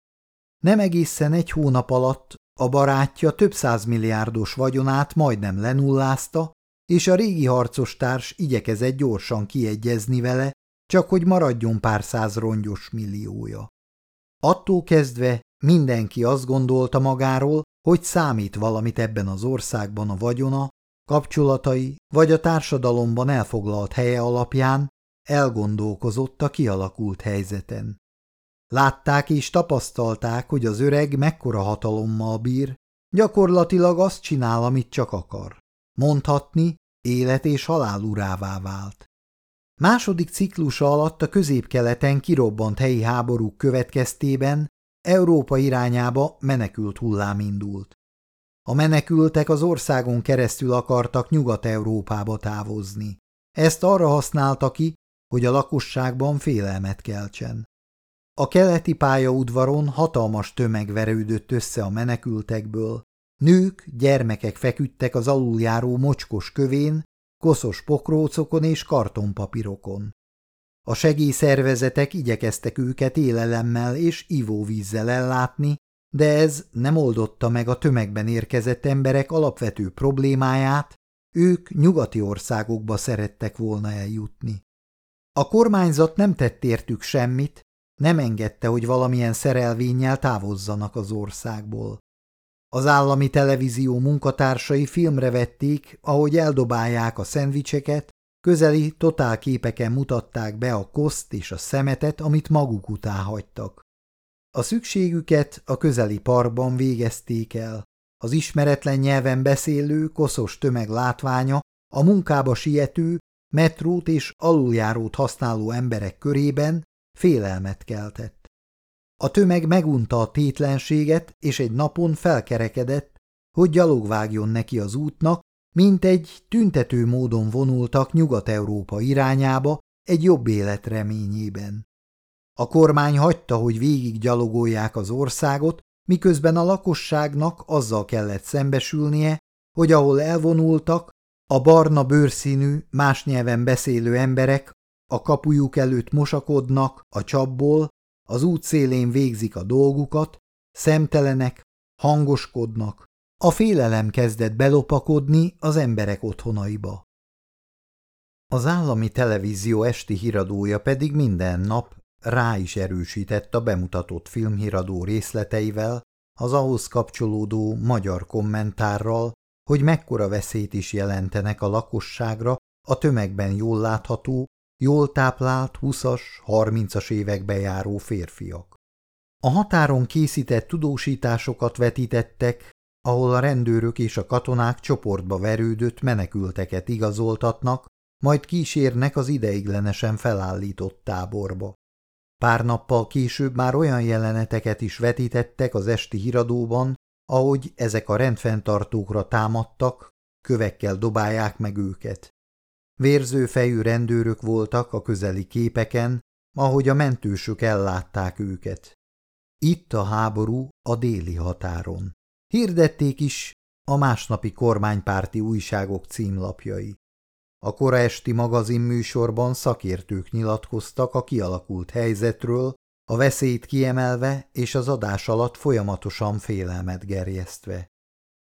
Nem egészen egy hónap alatt a barátja több milliárdos vagyonát majdnem lenullázta, és a régi harcostárs igyekezett gyorsan kiegyezni vele, csak hogy maradjon pár száz rongyos milliója. Attól kezdve mindenki azt gondolta magáról, hogy számít valamit ebben az országban a vagyona, kapcsolatai vagy a társadalomban elfoglalt helye alapján elgondolkozott a kialakult helyzeten. Látták és tapasztalták, hogy az öreg mekkora hatalommal bír, gyakorlatilag azt csinál, amit csak akar. Mondhatni, élet és halál urává vált. Második ciklusa alatt a középkeleten kirobbant helyi háborúk következtében Európa irányába menekült hullám indult. A menekültek az országon keresztül akartak Nyugat-Európába távozni. Ezt arra használta ki, hogy a lakosságban félelmet keltsen. A keleti pályaudvaron hatalmas tömeg verődött össze a menekültekből. Nők, gyermekek feküdtek az aluljáró mocskos kövén, koszos pokrócokon és kartonpapírokon. A segélyszervezetek igyekeztek őket élelemmel és ivóvízzel ellátni, de ez nem oldotta meg a tömegben érkezett emberek alapvető problémáját, ők nyugati országokba szerettek volna eljutni. A kormányzat nem tett értük semmit, nem engedte, hogy valamilyen szerelvényel távozzanak az országból. Az állami televízió munkatársai filmre vették, ahogy eldobálják a szendvicseket, közeli totálképeken mutatták be a koszt és a szemetet, amit maguk utá hagytak. A szükségüket a közeli parkban végezték el. Az ismeretlen nyelven beszélő, koszos tömeg látványa a munkába siető, metrót és aluljárót használó emberek körében félelmet keltett. A tömeg megunta a tétlenséget, és egy napon felkerekedett, hogy gyalogvágjon neki az útnak, mint egy tüntető módon vonultak Nyugat-Európa irányába egy jobb élet reményében. A kormány hagyta, hogy végig gyalogolják az országot, miközben a lakosságnak azzal kellett szembesülnie, hogy ahol elvonultak, a barna bőrszínű, más nyelven beszélő emberek a kapujuk előtt mosakodnak a csapból, az út szélén végzik a dolgukat, szemtelenek, hangoskodnak. A félelem kezdett belopakodni az emberek otthonaiba. Az állami televízió esti híradója pedig minden nap rá is erősített a bemutatott filmhíradó részleteivel, az ahhoz kapcsolódó magyar kommentárral, hogy mekkora veszélyt is jelentenek a lakosságra a tömegben jól látható, jól táplált 20-as, 30-as évekbe járó férfiak. A határon készített tudósításokat vetítettek, ahol a rendőrök és a katonák csoportba verődött menekülteket igazoltatnak, majd kísérnek az ideiglenesen felállított táborba. Pár nappal később már olyan jeleneteket is vetítettek az esti híradóban, ahogy ezek a rendfenntartókra támadtak, kövekkel dobálják meg őket. Vérző fejű rendőrök voltak a közeli képeken, ahogy a mentősök ellátták őket. Itt a háború a déli határon. Hirdették is a másnapi kormánypárti újságok címlapjai. A kora esti magazinműsorban szakértők nyilatkoztak a kialakult helyzetről, a veszélyt kiemelve és az adás alatt folyamatosan félelmet gerjesztve.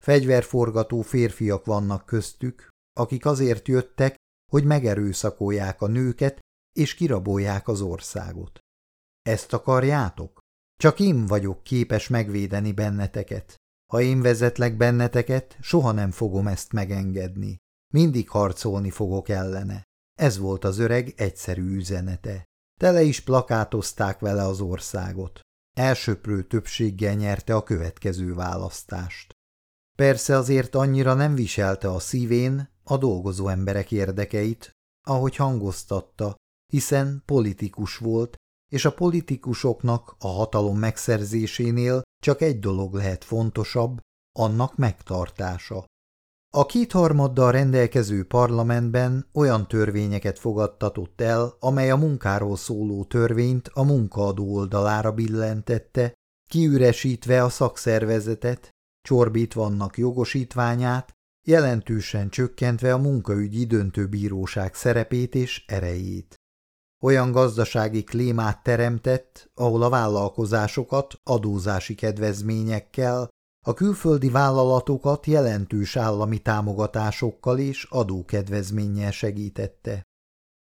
Fegyverforgató férfiak vannak köztük, akik azért jöttek, hogy megerőszakolják a nőket és kirabolják az országot. Ezt akarjátok? Csak én vagyok képes megvédeni benneteket. Ha én vezetlek benneteket, soha nem fogom ezt megengedni. Mindig harcolni fogok ellene. Ez volt az öreg egyszerű üzenete. Tele is plakátozták vele az országot. Elsőprő többséggel nyerte a következő választást. Persze azért annyira nem viselte a szívén a dolgozó emberek érdekeit, ahogy hangoztatta, hiszen politikus volt, és a politikusoknak a hatalom megszerzésénél csak egy dolog lehet fontosabb, annak megtartása. A kétharmaddal rendelkező parlamentben olyan törvényeket fogadtatott el, amely a munkáról szóló törvényt a munkaadó oldalára billentette, kiüresítve a szakszervezetet, csorbítva annak jogosítványát, jelentősen csökkentve a munkaügyi döntőbíróság szerepét és erejét. Olyan gazdasági klímát teremtett, ahol a vállalkozásokat adózási kedvezményekkel, a külföldi vállalatokat jelentős állami támogatásokkal és adókedvezménnyel segítette.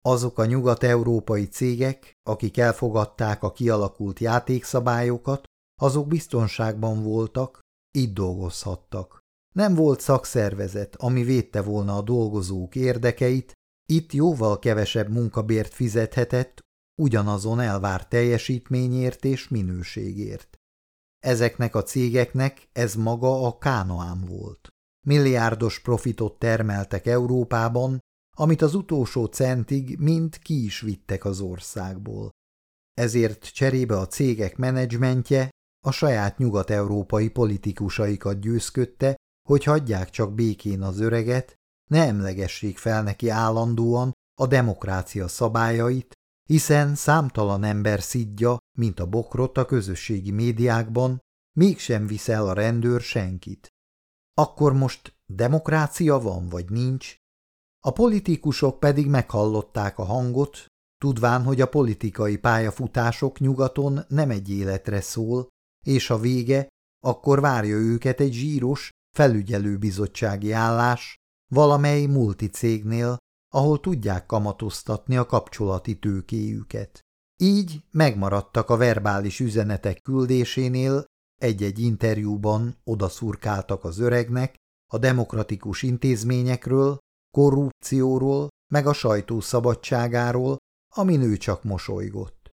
Azok a nyugat-európai cégek, akik elfogadták a kialakult játékszabályokat, azok biztonságban voltak, itt dolgozhattak. Nem volt szakszervezet, ami védte volna a dolgozók érdekeit, itt jóval kevesebb munkabért fizethetett, ugyanazon elvárt teljesítményért és minőségért. Ezeknek a cégeknek ez maga a kánoám volt. Milliárdos profitot termeltek Európában, amit az utolsó centig mind ki is vittek az országból. Ezért cserébe a cégek menedzsmentje a saját nyugat-európai politikusaikat győzködte, hogy hagyják csak békén az öreget, ne emlegessék fel neki állandóan a demokrácia szabályait, hiszen számtalan ember szidja, mint a bokrot a közösségi médiákban, mégsem visz el a rendőr senkit. Akkor most demokrácia van, vagy nincs? A politikusok pedig meghallották a hangot, tudván, hogy a politikai pályafutások nyugaton nem egy életre szól, és a vége, akkor várja őket egy zsíros, felügyelőbizottsági állás, valamely multicégnél, ahol tudják kamatoztatni a kapcsolati tőkéjüket. Így megmaradtak a verbális üzenetek küldésénél, egy-egy interjúban odaszurkáltak az öregnek, a demokratikus intézményekről, korrupcióról, meg a sajtó szabadságáról, amin ő csak mosolygott.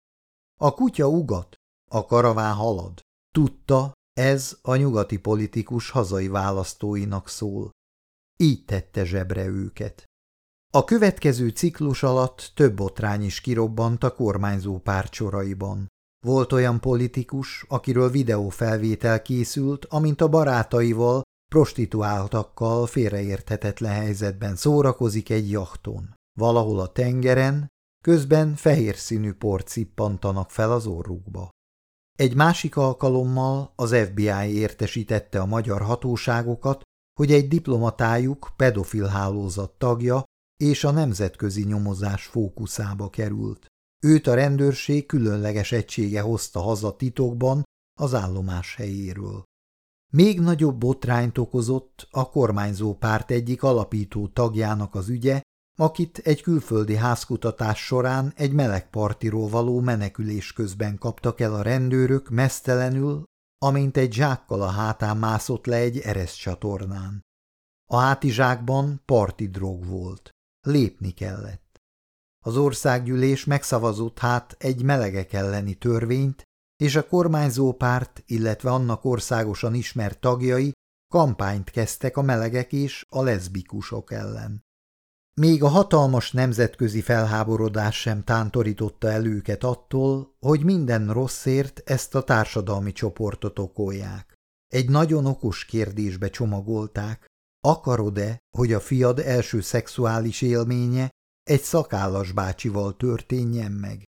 A kutya ugat, a karaván halad. Tudta, ez a nyugati politikus hazai választóinak szól. Így tette zsebre őket. A következő ciklus alatt több botrány is kirobbant a kormányzó párcsoraiban. Volt olyan politikus, akiről videófelvétel készült, amint a barátaival, prostituáltakkal félreérthetetlen helyzetben szórakozik egy jachton. Valahol a tengeren, közben fehér színű port cippantanak fel az orrukba. Egy másik alkalommal az FBI értesítette a magyar hatóságokat, hogy egy diplomatájuk pedofil hálózat tagja és a nemzetközi nyomozás fókuszába került. Őt a rendőrség különleges egysége hozta haza titokban az állomás helyéről. Még nagyobb botrányt okozott a kormányzó párt egyik alapító tagjának az ügye, akit egy külföldi házkutatás során egy melegpartiról való menekülés közben kaptak el a rendőrök mesztelenül, amint egy zsákkal a hátán mászott le egy csatornán. A hátizsákban parti drog volt. Lépni kellett. Az országgyűlés megszavazott hát egy melegek elleni törvényt, és a kormányzó párt, illetve annak országosan ismert tagjai kampányt kezdtek a melegek és a leszbikusok ellen. Még a hatalmas nemzetközi felháborodás sem tántorította el őket attól, hogy minden rosszért ezt a társadalmi csoportot okolják. Egy nagyon okos kérdésbe csomagolták, akarod-e, hogy a fiad első szexuális élménye egy szakállas bácsival történjen meg?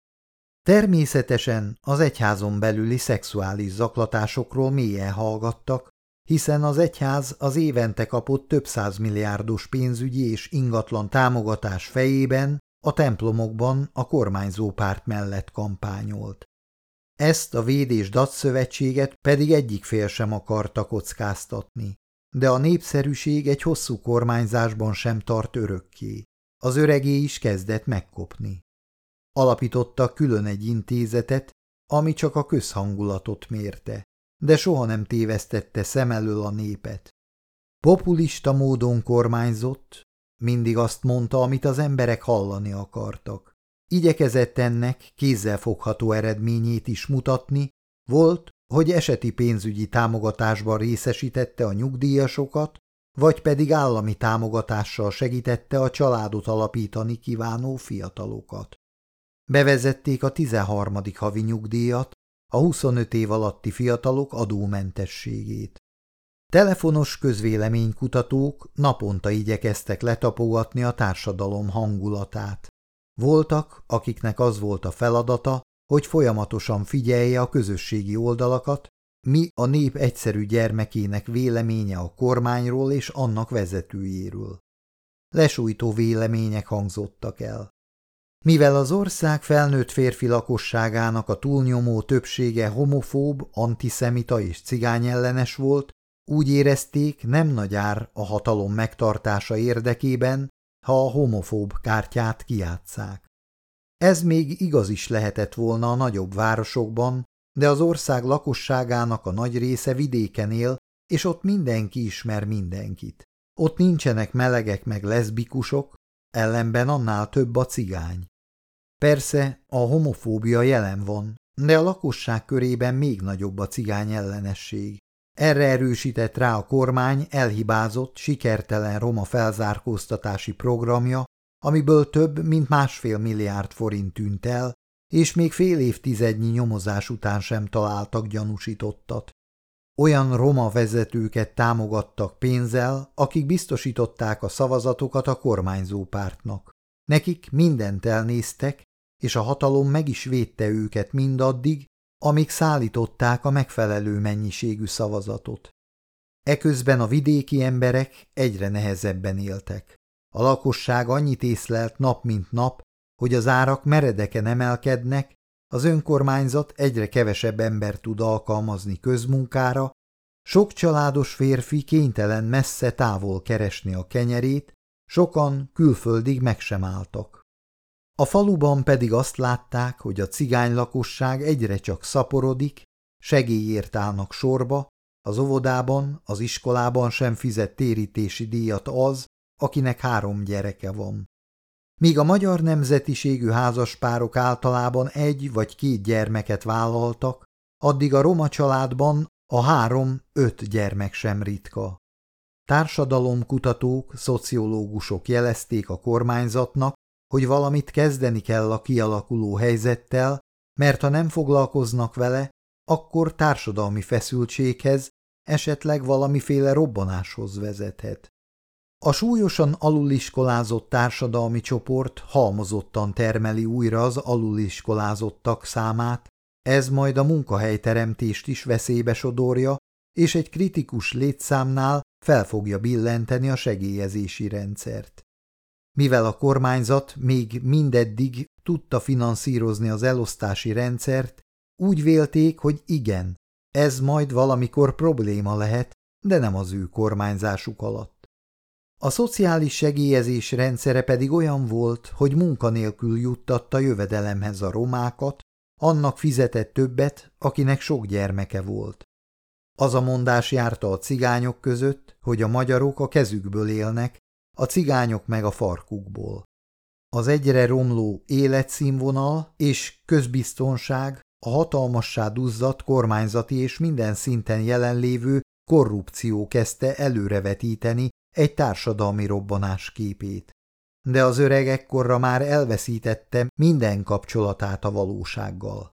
Természetesen az egyházon belüli szexuális zaklatásokról mélyen hallgattak, hiszen az egyház az évente kapott több százmilliárdos pénzügyi és ingatlan támogatás fejében a templomokban a kormányzó párt mellett kampányolt. Ezt a Védés Datszövetséget pedig egyik fél sem akarta kockáztatni, de a népszerűség egy hosszú kormányzásban sem tart örökké. Az öregé is kezdett megkopni. Alapította külön egy intézetet, ami csak a közhangulatot mérte de soha nem tévesztette szem elől a népet. Populista módon kormányzott, mindig azt mondta, amit az emberek hallani akartak. Igyekezett ennek kézzelfogható eredményét is mutatni, volt, hogy eseti pénzügyi támogatásban részesítette a nyugdíjasokat, vagy pedig állami támogatással segítette a családot alapítani kívánó fiatalokat. Bevezették a 13. havi nyugdíjat, a 25 év alatti fiatalok adómentességét. Telefonos közvéleménykutatók naponta igyekeztek letapogatni a társadalom hangulatát. Voltak, akiknek az volt a feladata, hogy folyamatosan figyelje a közösségi oldalakat, mi a nép egyszerű gyermekének véleménye a kormányról és annak vezetőjéről. Lesújtó vélemények hangzottak el. Mivel az ország felnőtt férfi lakosságának a túlnyomó többsége homofób, antiszemita és cigányellenes volt, úgy érezték nem nagy ár a hatalom megtartása érdekében, ha a homofób kártyát kiátszák. Ez még igaz is lehetett volna a nagyobb városokban, de az ország lakosságának a nagy része vidéken él, és ott mindenki ismer mindenkit. Ott nincsenek melegek meg leszbikusok, ellenben annál több a cigány. Persze a homofóbia jelen van, de a lakosság körében még nagyobb a cigány ellenesség. Erre erősített rá a kormány elhibázott, sikertelen roma felzárkóztatási programja, amiből több mint másfél milliárd forint tűnt el, és még fél évtizednyi nyomozás után sem találtak gyanúsítottat. Olyan roma vezetőket támogattak pénzzel, akik biztosították a szavazatokat a kormányzó pártnak. Nekik mindent elnéztek, és a hatalom meg is védte őket mindaddig, amíg szállították a megfelelő mennyiségű szavazatot. Eközben a vidéki emberek egyre nehezebben éltek. A lakosság annyit észlelt nap mint nap, hogy az árak meredeken emelkednek, az önkormányzat egyre kevesebb ember tud alkalmazni közmunkára, sok családos férfi kénytelen messze távol keresni a kenyerét, sokan külföldig meg sem álltak. A faluban pedig azt látták, hogy a cigány lakosság egyre csak szaporodik, segélyért állnak sorba, az óvodában, az iskolában sem fizet térítési díjat az, akinek három gyereke van. Míg a magyar nemzetiségű házaspárok általában egy vagy két gyermeket vállaltak, addig a roma családban a három-öt gyermek sem ritka. Társadalomkutatók, szociológusok jelezték a kormányzatnak, hogy valamit kezdeni kell a kialakuló helyzettel, mert ha nem foglalkoznak vele, akkor társadalmi feszültséghez, esetleg valamiféle robbanáshoz vezethet. A súlyosan aluliskolázott társadalmi csoport halmozottan termeli újra az aluliskolázottak számát, ez majd a munkahelyteremtést is veszélybe sodorja, és egy kritikus létszámnál fel fogja billenteni a segélyezési rendszert. Mivel a kormányzat még mindeddig tudta finanszírozni az elosztási rendszert, úgy vélték, hogy igen, ez majd valamikor probléma lehet, de nem az ő kormányzásuk alatt. A szociális segélyezés rendszere pedig olyan volt, hogy munkanélkül juttatta jövedelemhez a romákat, annak fizetett többet, akinek sok gyermeke volt. Az a mondás járta a cigányok között, hogy a magyarok a kezükből élnek, a cigányok meg a farkukból. Az egyre romló életszínvonal és közbiztonság a hatalmassá duzzadt kormányzati és minden szinten jelenlévő korrupció kezdte előrevetíteni egy társadalmi robbanás képét. De az öreg ekkorra már elveszítette minden kapcsolatát a valósággal.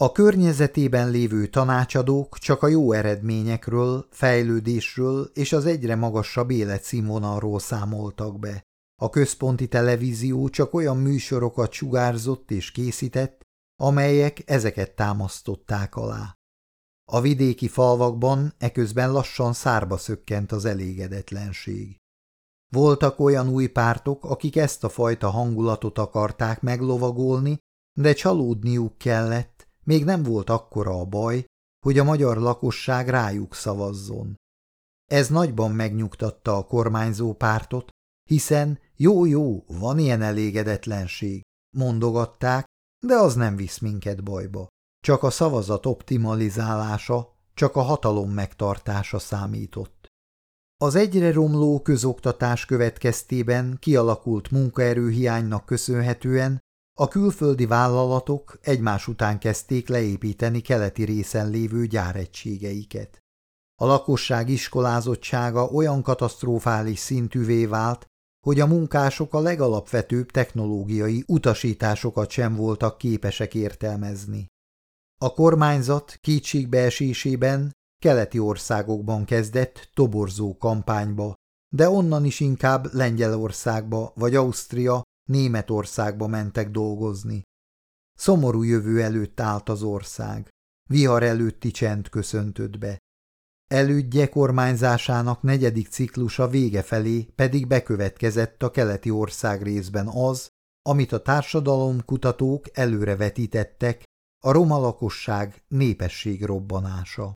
A környezetében lévő tanácsadók csak a jó eredményekről, fejlődésről és az egyre magasabb életszínvonalról számoltak be. A központi televízió csak olyan műsorokat sugárzott és készített, amelyek ezeket támasztották alá. A vidéki falvakban eközben lassan szárba szökkent az elégedetlenség. Voltak olyan új pártok, akik ezt a fajta hangulatot akarták meglovagolni, de csalódniuk kellett, még nem volt akkora a baj, hogy a magyar lakosság rájuk szavazzon. Ez nagyban megnyugtatta a kormányzó pártot, hiszen jó-jó, van ilyen elégedetlenség, mondogatták, de az nem visz minket bajba. Csak a szavazat optimalizálása, csak a hatalom megtartása számított. Az egyre romló közoktatás következtében kialakult munkaerőhiánynak köszönhetően a külföldi vállalatok egymás után kezdték leépíteni keleti részen lévő gyáregységeiket. A lakosság iskolázottsága olyan katasztrofális szintűvé vált, hogy a munkások a legalapvetőbb technológiai utasításokat sem voltak képesek értelmezni. A kormányzat kétségbeesésében keleti országokban kezdett toborzó kampányba, de onnan is inkább Lengyelországba vagy Ausztria, Németországba mentek dolgozni. Szomorú jövő előtt állt az ország. Vihar előtti csend köszöntött be. Elődje kormányzásának negyedik ciklusa vége felé pedig bekövetkezett a keleti ország részben az, amit a társadalomkutatók előrevetítettek a roma lakosság népesség robbanása.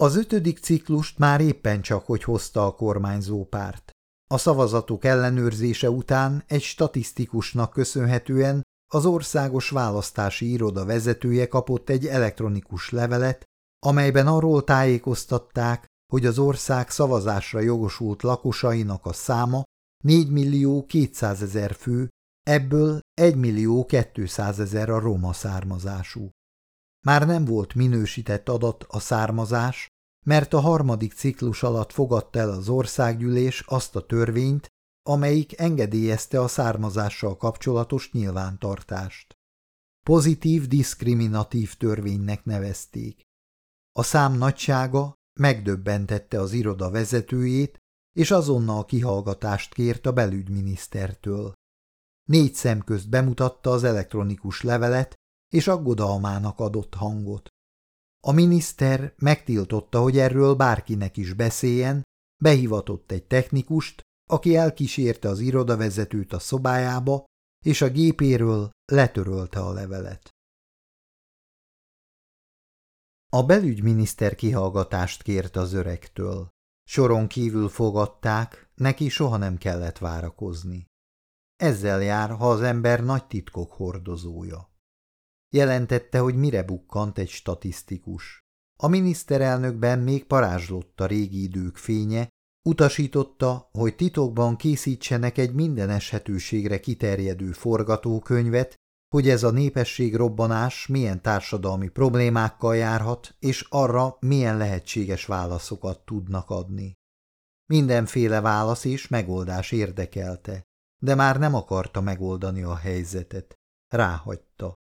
Az ötödik ciklust már éppen csak hogy hozta a kormányzó párt. A szavazatok ellenőrzése után egy statisztikusnak köszönhetően az országos választási iroda vezetője kapott egy elektronikus levelet, amelyben arról tájékoztatták, hogy az ország szavazásra jogosult lakosainak a száma 4 millió 200 ezer fő, Ebből 1 millió 200 ezer a roma származású. Már nem volt minősített adat a származás, mert a harmadik ciklus alatt fogadta el az országgyűlés azt a törvényt, amelyik engedélyezte a származással kapcsolatos nyilvántartást. Pozitív diszkriminatív törvénynek nevezték. A szám nagysága megdöbbentette az iroda vezetőjét, és azonnal kihallgatást kért a belügyminisztertől. Négy szem közt bemutatta az elektronikus levelet, és aggodalmának adott hangot. A miniszter megtiltotta, hogy erről bárkinek is beszéljen, behivatott egy technikust, aki elkísérte az irodavezetőt a szobájába, és a gépéről letörölte a levelet. A belügyminiszter kihallgatást kért az öregtől. Soron kívül fogadták, neki soha nem kellett várakozni. Ezzel jár, ha az ember nagy titkok hordozója. Jelentette, hogy mire bukkant egy statisztikus. A miniszterelnökben még parázslott a régi idők fénye, utasította, hogy titokban készítsenek egy minden eshetőségre kiterjedő forgatókönyvet, hogy ez a népességrobbanás milyen társadalmi problémákkal járhat, és arra milyen lehetséges válaszokat tudnak adni. Mindenféle válasz és megoldás érdekelte, de már nem akarta megoldani a helyzetet. Ráhagyta.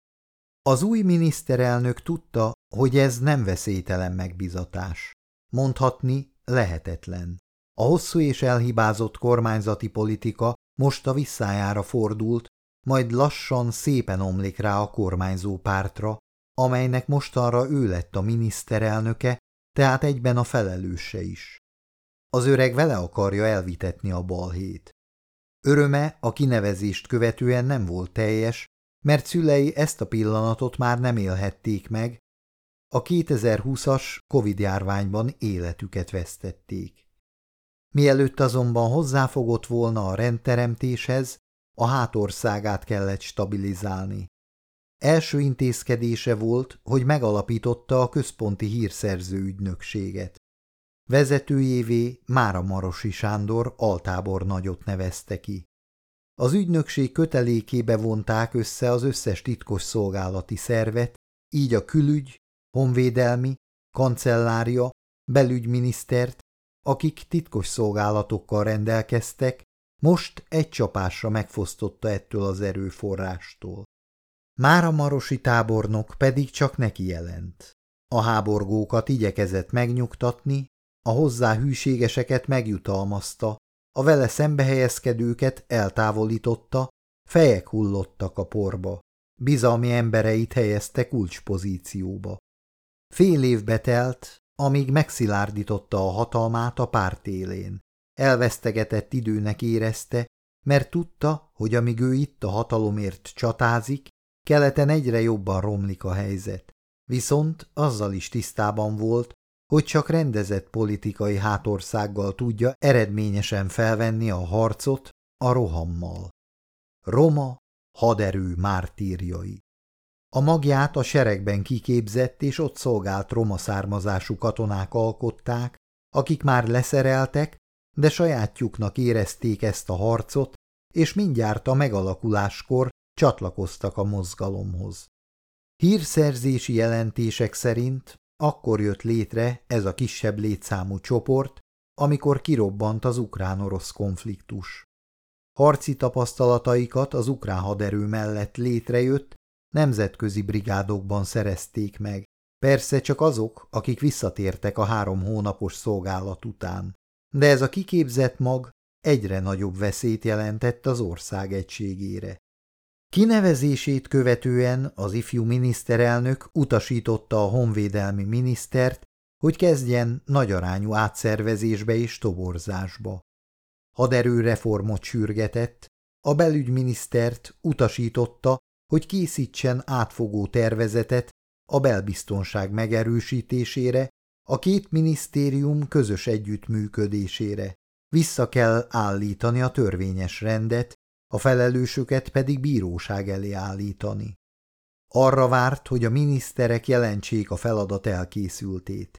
Az új miniszterelnök tudta, hogy ez nem veszélytelen megbizatás. Mondhatni lehetetlen. A hosszú és elhibázott kormányzati politika most a visszájára fordult, majd lassan szépen omlik rá a kormányzó pártra, amelynek mostanra ő lett a miniszterelnöke, tehát egyben a felelőse is. Az öreg vele akarja elvitetni a balhét. Öröme a kinevezést követően nem volt teljes, mert szülei ezt a pillanatot már nem élhették meg, a 2020-as Covid-járványban életüket vesztették. Mielőtt azonban hozzáfogott volna a rendteremtéshez, a hátországát kellett stabilizálni. Első intézkedése volt, hogy megalapította a központi hírszerző ügynökséget. Vezetőjévé Mára Marosi Sándor altábor nagyot nevezte ki. Az ügynökség kötelékébe vonták össze az összes titkos szolgálati szervet, így a külügy, honvédelmi, kancellária, belügyminisztert, akik titkos szolgálatokkal rendelkeztek, most egy csapásra megfosztotta ettől az erőforrástól. Mára Marosi tábornok pedig csak neki jelent. A háborgókat igyekezett megnyugtatni, a hozzá hűségeseket megjutalmazta, a vele szembehelyezkedőket eltávolította, fejek hullottak a porba, bizalmi embereit helyezte kulcspozícióba. Fél évbe telt, amíg megszilárdította a hatalmát a párt élén. Elvesztegetett időnek érezte, mert tudta, hogy amíg ő itt a hatalomért csatázik, keleten egyre jobban romlik a helyzet. Viszont azzal is tisztában volt, hogy csak rendezett politikai hátországgal tudja eredményesen felvenni a harcot a rohammal. Roma haderő mártírjai. A magját a seregben kiképzett és ott szolgált roma származású katonák alkották, akik már leszereltek, de sajátjuknak érezték ezt a harcot, és mindjárt a megalakuláskor csatlakoztak a mozgalomhoz. Hírszerzési jelentések szerint akkor jött létre ez a kisebb létszámú csoport, amikor kirobbant az ukrán-orosz konfliktus. Harci tapasztalataikat az ukrán haderő mellett létrejött nemzetközi brigádokban szerezték meg, persze csak azok, akik visszatértek a három hónapos szolgálat után. De ez a kiképzett mag egyre nagyobb veszélyt jelentett az ország egységére. Kinevezését követően az ifjú miniszterelnök utasította a honvédelmi minisztert, hogy kezdjen nagyarányú átszervezésbe és toborzásba. Haderőreformot sürgetett, a belügyminisztert utasította, hogy készítsen átfogó tervezetet a belbiztonság megerősítésére, a két minisztérium közös együttműködésére. Vissza kell állítani a törvényes rendet, a felelősöket pedig bíróság elé állítani. Arra várt, hogy a miniszterek jelentsék a feladat elkészültét.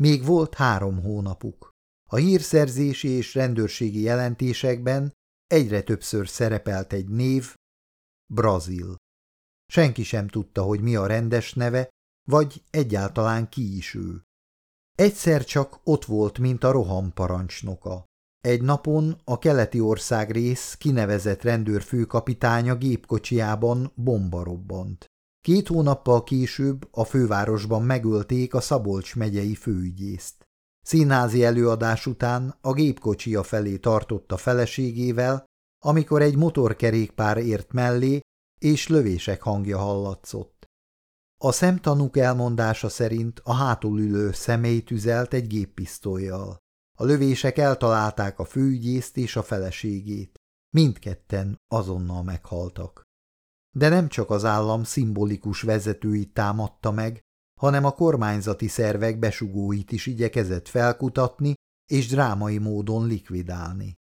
Még volt három hónapuk. A hírszerzési és rendőrségi jelentésekben egyre többször szerepelt egy név, Brazil. Senki sem tudta, hogy mi a rendes neve, vagy egyáltalán ki is ő. Egyszer csak ott volt, mint a rohamparancsnoka. Egy napon a keleti ország rész kinevezett rendőrfőkapitánya gépkocsiában bomba robbant. Két hónappal később a fővárosban megölték a Szabolcs megyei főügyészt. Színházi előadás után a gépkocsia felé tartotta feleségével, amikor egy motorkerékpár ért mellé, és lövések hangja hallatszott. A szemtanúk elmondása szerint a hátul ülő személy tüzelt egy géppisztolyjal. A lövések eltalálták a főügyészt és a feleségét. Mindketten azonnal meghaltak. De nem csak az állam szimbolikus vezetőit támadta meg, hanem a kormányzati szervek besugóit is igyekezett felkutatni és drámai módon likvidálni.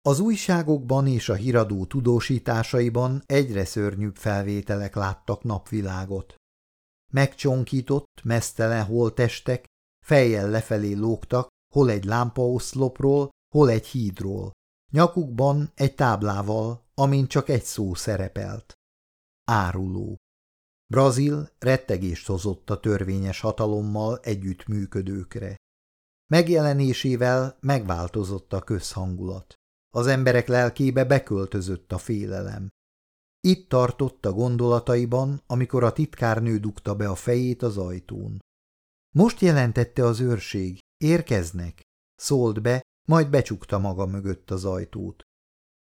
Az újságokban és a híradó tudósításaiban egyre szörnyűbb felvételek láttak napvilágot. Megcsonkított, mesztelen holtestek fejjel lefelé lógtak, hol egy lámpaoszlopról, hol egy hídról. Nyakukban egy táblával, amin csak egy szó szerepelt. Áruló. Brazil rettegést hozott a törvényes hatalommal együttműködőkre. Megjelenésével megváltozott a közhangulat. Az emberek lelkébe beköltözött a félelem. Itt tartott a gondolataiban, amikor a titkárnő dugta be a fejét az ajtón. Most jelentette az őrség, érkeznek, szólt be, majd becsukta maga mögött az ajtót.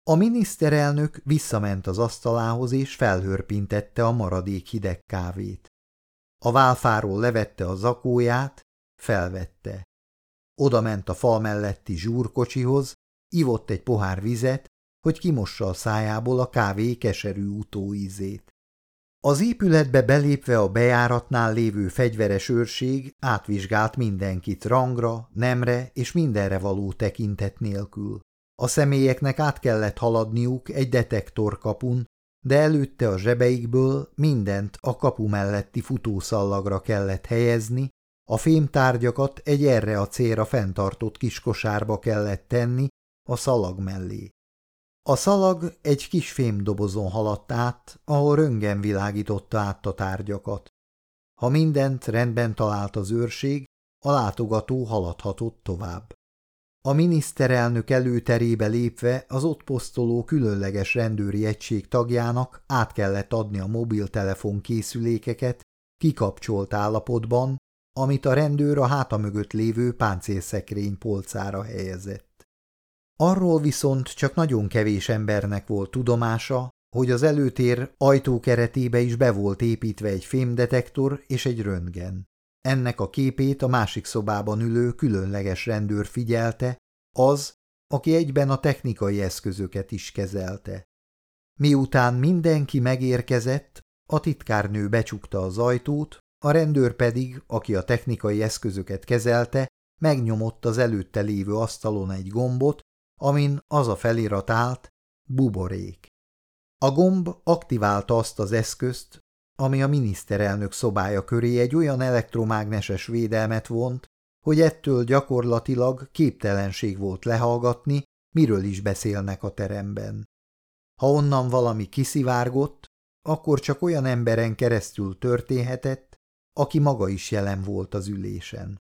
A miniszterelnök visszament az asztalához és felhörpintette a maradék hideg kávét. A válfáról levette a zakóját, felvette. Oda ment a fal melletti zsúrkocsihoz, ivott egy pohár vizet, hogy kimossa a szájából a kávé keserű utóízét. Az épületbe belépve a bejáratnál lévő fegyveres őrség átvizsgált mindenkit rangra, nemre és mindenre való tekintet nélkül. A személyeknek át kellett haladniuk egy detektorkapun, de előtte a zsebeikből mindent a kapu melletti futószallagra kellett helyezni, a fémtárgyakat egy erre a célra fenntartott kiskosárba kellett tenni a szalag mellé. A szalag egy kis fémdobozon haladt át, ahol röngen világította át a tárgyakat. Ha mindent rendben talált az őrség, a látogató haladhatott tovább. A miniszterelnök előterébe lépve az ott posztoló különleges rendőri egység tagjának át kellett adni a mobiltelefon készülékeket kikapcsolt állapotban, amit a rendőr a háta mögött lévő páncélszekrény polcára helyezett. Arról viszont csak nagyon kevés embernek volt tudomása, hogy az előtér ajtókeretébe is be volt építve egy fémdetektor és egy röntgen. Ennek a képét a másik szobában ülő különleges rendőr figyelte, az, aki egyben a technikai eszközöket is kezelte. Miután mindenki megérkezett, a titkárnő becsukta az ajtót, a rendőr pedig, aki a technikai eszközöket kezelte, megnyomott az előtte lévő asztalon egy gombot, amin az a felirat állt, buborék. A gomb aktiválta azt az eszközt, ami a miniszterelnök szobája köré egy olyan elektromágneses védelmet vont, hogy ettől gyakorlatilag képtelenség volt lehallgatni, miről is beszélnek a teremben. Ha onnan valami kiszivárgott, akkor csak olyan emberen keresztül történhetett, aki maga is jelen volt az ülésen.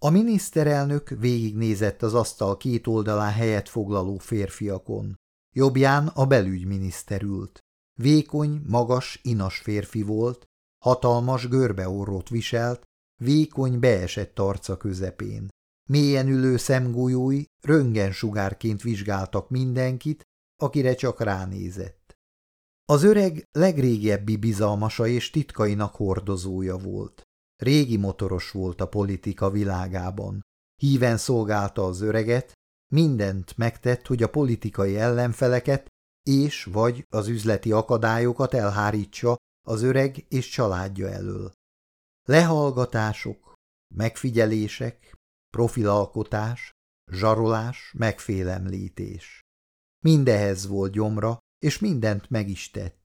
A miniszterelnök végignézett az asztal két oldalán helyet foglaló férfiakon. Jobbján a belügyminiszter ült. Vékony, magas, inas férfi volt, hatalmas görbeorrót viselt, vékony, beesett arca közepén. Mélyen ülő szemgójói röntgensugárként vizsgáltak mindenkit, akire csak ránézett. Az öreg legrégebbi bizalmasa és titkainak hordozója volt. Régi motoros volt a politika világában. Híven szolgálta az öreget, mindent megtett, hogy a politikai ellenfeleket és vagy az üzleti akadályokat elhárítsa az öreg és családja elől. Lehallgatások, megfigyelések, profilalkotás, zsarolás, megfélemlítés. Mindehez volt gyomra, és mindent meg is tett.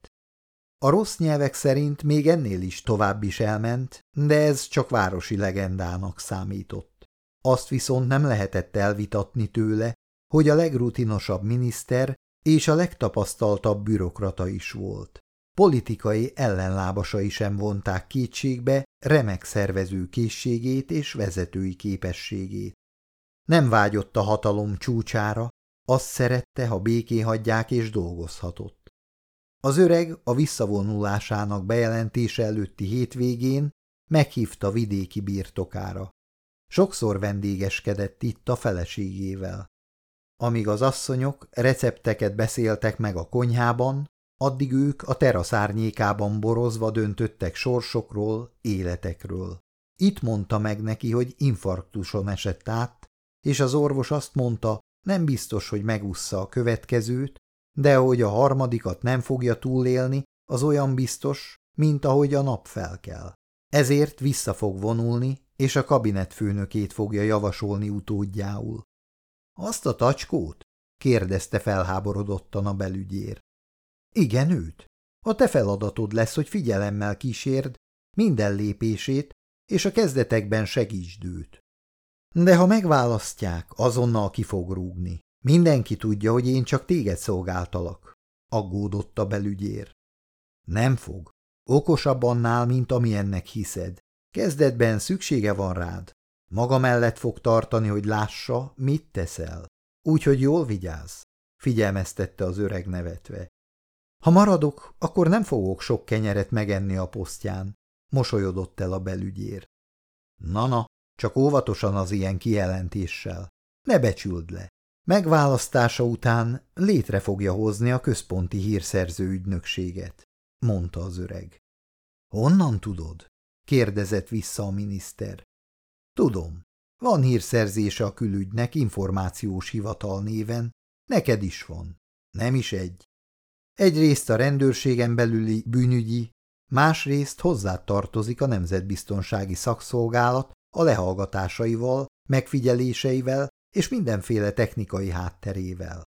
A rossz nyelvek szerint még ennél is tovább is elment, de ez csak városi legendának számított. Azt viszont nem lehetett elvitatni tőle, hogy a legrutinosabb miniszter és a legtapasztaltabb bürokrata is volt. Politikai ellenlábasai sem vonták kétségbe remek szervező készségét és vezetői képességét. Nem vágyott a hatalom csúcsára, azt szerette, ha béké hagyják és dolgozhatott. Az öreg a visszavonulásának bejelentése előtti hétvégén meghívta vidéki birtokára. Sokszor vendégeskedett itt a feleségével. Amíg az asszonyok recepteket beszéltek meg a konyhában, addig ők a terasz borozva döntöttek sorsokról, életekről. Itt mondta meg neki, hogy infarktuson esett át, és az orvos azt mondta, nem biztos, hogy megúszza a következőt, de hogy a harmadikat nem fogja túlélni, az olyan biztos, mint ahogy a nap felkel. Ezért vissza fog vonulni, és a kabinet főnökét fogja javasolni utódjául. Azt a tacskót? kérdezte felháborodottan a belügyér. Igen, őt. A te feladatod lesz, hogy figyelemmel kísérd minden lépését, és a kezdetekben segítsd őt. De ha megválasztják, azonnal ki fog rúgni. Mindenki tudja, hogy én csak téged szolgáltalak, aggódott a belügyér. Nem fog. Okosabb annál, mint ami ennek hiszed. Kezdetben szüksége van rád. Maga mellett fog tartani, hogy lássa, mit teszel. Úgyhogy jól vigyázz, figyelmeztette az öreg nevetve. Ha maradok, akkor nem fogok sok kenyeret megenni a posztján, mosolyodott el a belügyér. Na-na, csak óvatosan az ilyen kijelentéssel. Ne becsüld le. Megválasztása után létre fogja hozni a központi hírszerző ügynökséget, mondta az öreg. Honnan tudod? kérdezett vissza a miniszter. Tudom, van hírszerzése a külügynek információs hivatal néven, neked is van. Nem is egy. Egyrészt a rendőrségen belüli bűnügyi, másrészt hozzá tartozik a Nemzetbiztonsági Szakszolgálat a lehallgatásaival, megfigyeléseivel és mindenféle technikai hátterével.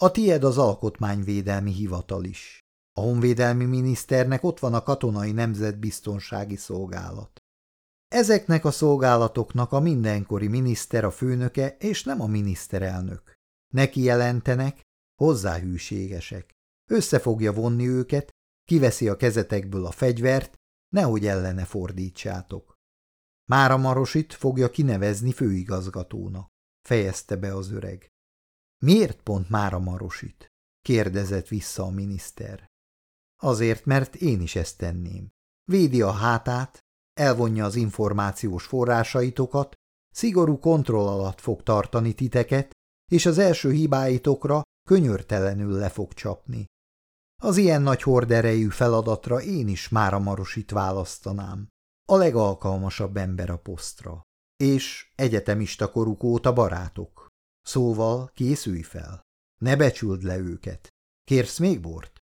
A tied az Alkotmányvédelmi Hivatal is. A honvédelmi miniszternek ott van a Katonai Nemzetbiztonsági Szolgálat. Ezeknek a szolgálatoknak a mindenkori miniszter a főnöke, és nem a miniszterelnök. Neki jelentenek, hozzáhűségesek. Össze fogja vonni őket, kiveszi a kezetekből a fegyvert, nehogy ellene fordítsátok. Mára Marosit fogja kinevezni főigazgatónak, fejezte be az öreg. Miért pont Mára Marosit? kérdezett vissza a miniszter. Azért, mert én is ezt tenném. Védi a hátát, elvonja az információs forrásaitokat, szigorú kontroll alatt fog tartani titeket, és az első hibáitokra könyörtelenül le fog csapni. Az ilyen nagy horderejű feladatra én is már a Marosit választanám. A legalkalmasabb ember a posztra. És egyetemista koruk óta barátok. Szóval készülj fel. Ne becsüld le őket. Kérsz még bort?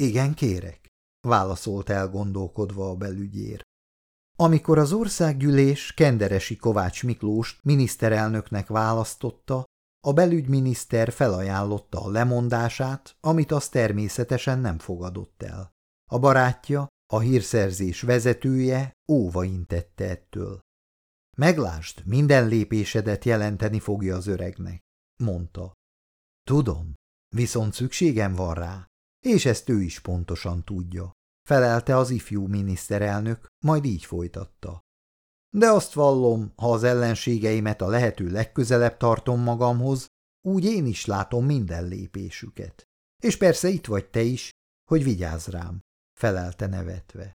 Igen, kérek, válaszolt elgondolkodva a belügyér. Amikor az országgyűlés Kenderesi Kovács Miklóst miniszterelnöknek választotta, a belügyminiszter felajánlotta a lemondását, amit az természetesen nem fogadott el. A barátja, a hírszerzés vezetője óva intette ettől. Meglásd, minden lépésedet jelenteni fogja az öregnek, mondta. Tudom, viszont szükségem van rá, és ezt ő is pontosan tudja, felelte az ifjú miniszterelnök, majd így folytatta. De azt vallom, ha az ellenségeimet a lehető legközelebb tartom magamhoz, úgy én is látom minden lépésüket. És persze itt vagy te is, hogy vigyázz rám, felelte nevetve.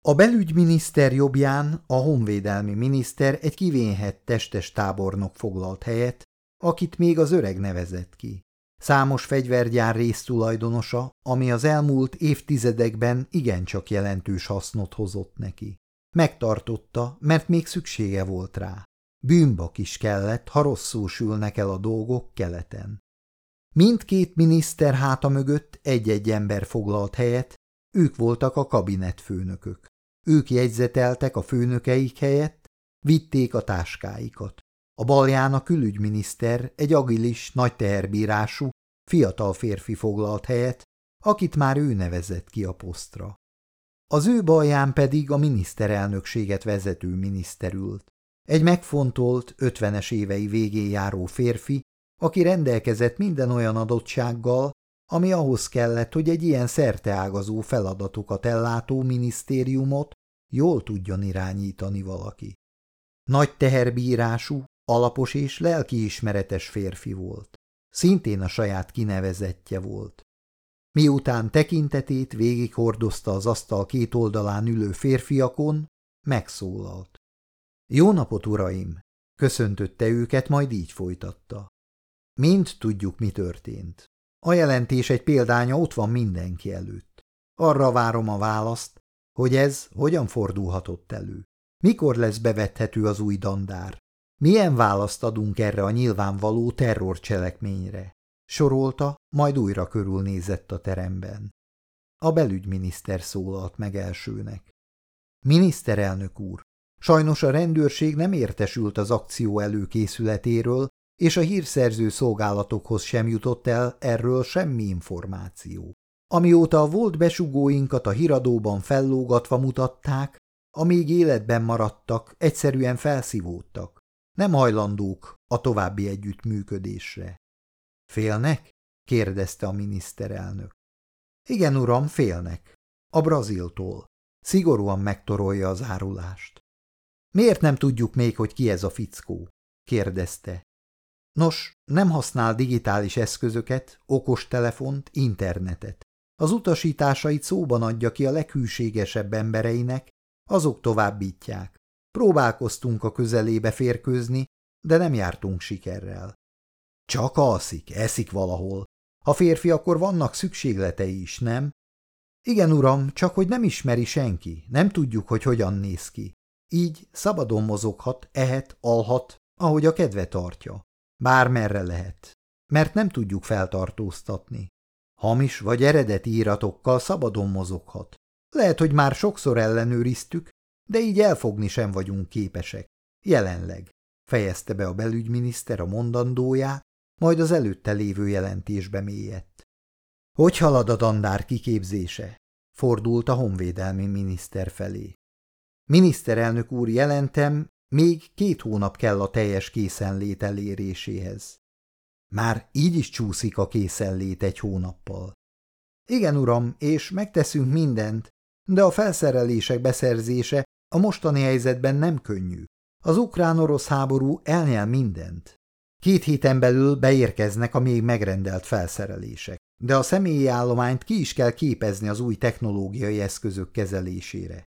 A belügyminiszter jobbján a honvédelmi miniszter egy kivénhet testes tábornok foglalt helyet, akit még az öreg nevezett ki. Számos fegyvergyár résztulajdonosa, ami az elmúlt évtizedekben igencsak jelentős hasznot hozott neki. Megtartotta, mert még szüksége volt rá. Bűnbak is kellett, ha rosszul sülnek el a dolgok keleten. Mindkét miniszter háta mögött egy-egy ember foglalt helyet, ők voltak a kabinetfőnökök. Ők jegyzeteltek a főnökeik helyett, vitték a táskáikat. A balján a külügyminiszter egy agilis, nagy teherbírású, fiatal férfi foglalt helyet, akit már ő nevezett ki a posztra. Az ő balján pedig a miniszterelnökséget vezető miniszter ült. Egy megfontolt, ötvenes évei végén járó férfi, aki rendelkezett minden olyan adottsággal, ami ahhoz kellett, hogy egy ilyen szerteágazó feladatokat ellátó minisztériumot jól tudjon irányítani valaki. Nagy teherbírású, alapos és lelkiismeretes férfi volt. Szintén a saját kinevezettje volt. Miután tekintetét végighordozta az asztal két oldalán ülő férfiakon, megszólalt. Jó napot, uraim! Köszöntötte őket, majd így folytatta. Mind tudjuk, mi történt. A jelentés egy példánya ott van mindenki előtt. Arra várom a választ, hogy ez hogyan fordulhatott elő. Mikor lesz bevethető az új dandár? Milyen választ adunk erre a nyilvánvaló terrorcselekményre? Sorolta, majd újra körülnézett a teremben. A belügyminiszter szólalt meg elsőnek. Miniszterelnök úr, sajnos a rendőrség nem értesült az akció előkészületéről, és a hírszerző szolgálatokhoz sem jutott el erről semmi információ. Amióta a volt besugóinkat a híradóban fellógatva mutatták, amíg életben maradtak, egyszerűen felszívódtak. Nem hajlandók a további együttműködésre. Félnek? kérdezte a miniszterelnök. Igen, uram, félnek. A Braziltól. Szigorúan megtorolja az árulást. Miért nem tudjuk még, hogy ki ez a fickó? kérdezte. Nos, nem használ digitális eszközöket, okostelefont, internetet. Az utasításait szóban adja ki a leghűségesebb embereinek, azok továbbítják. Próbálkoztunk a közelébe férkőzni, de nem jártunk sikerrel. Csak alszik, eszik valahol. Ha férfi, akkor vannak szükségletei is, nem? Igen, uram, csak hogy nem ismeri senki, nem tudjuk, hogy hogyan néz ki. Így szabadon mozoghat, ehet, alhat, ahogy a kedve tartja. Bármerre lehet, mert nem tudjuk feltartóztatni. Hamis vagy eredeti íratokkal szabadon mozoghat. Lehet, hogy már sokszor ellenőriztük, de így elfogni sem vagyunk képesek. Jelenleg fejezte be a belügyminiszter a mondandóját, majd az előtte lévő jelentésbe mélyedt. Hogy halad a dandár kiképzése? Fordult a honvédelmi miniszter felé. Miniszterelnök úr, jelentem, még két hónap kell a teljes készenlét eléréséhez. Már így is csúszik a készenlét egy hónappal. Igen, uram, és megteszünk mindent, de a felszerelések beszerzése a mostani helyzetben nem könnyű. Az ukrán-orosz háború elnyel mindent. Két héten belül beérkeznek a még megrendelt felszerelések, de a személyi állományt ki is kell képezni az új technológiai eszközök kezelésére.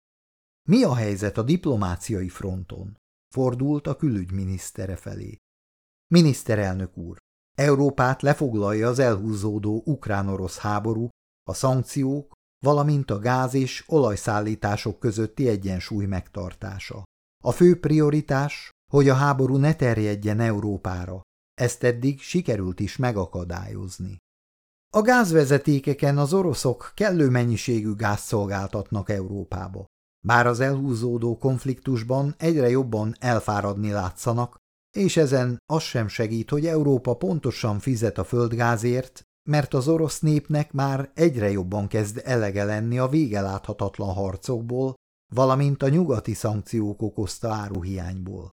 Mi a helyzet a diplomáciai fronton? Fordult a külügyminisztere felé. Miniszterelnök úr, Európát lefoglalja az elhúzódó ukrán-orosz háború, a szankciók, valamint a gáz és olajszállítások közötti egyensúly megtartása. A fő prioritás, hogy a háború ne terjedjen Európára, ezt eddig sikerült is megakadályozni. A gázvezetékeken az oroszok kellő mennyiségű gáz szolgáltatnak Európába. Bár az elhúzódó konfliktusban egyre jobban elfáradni látszanak, és ezen az sem segít, hogy Európa pontosan fizet a földgázért, mert az orosz népnek már egyre jobban kezd elege lenni a végeláthatatlan harcokból, valamint a nyugati szankciók okozta áruhiányból.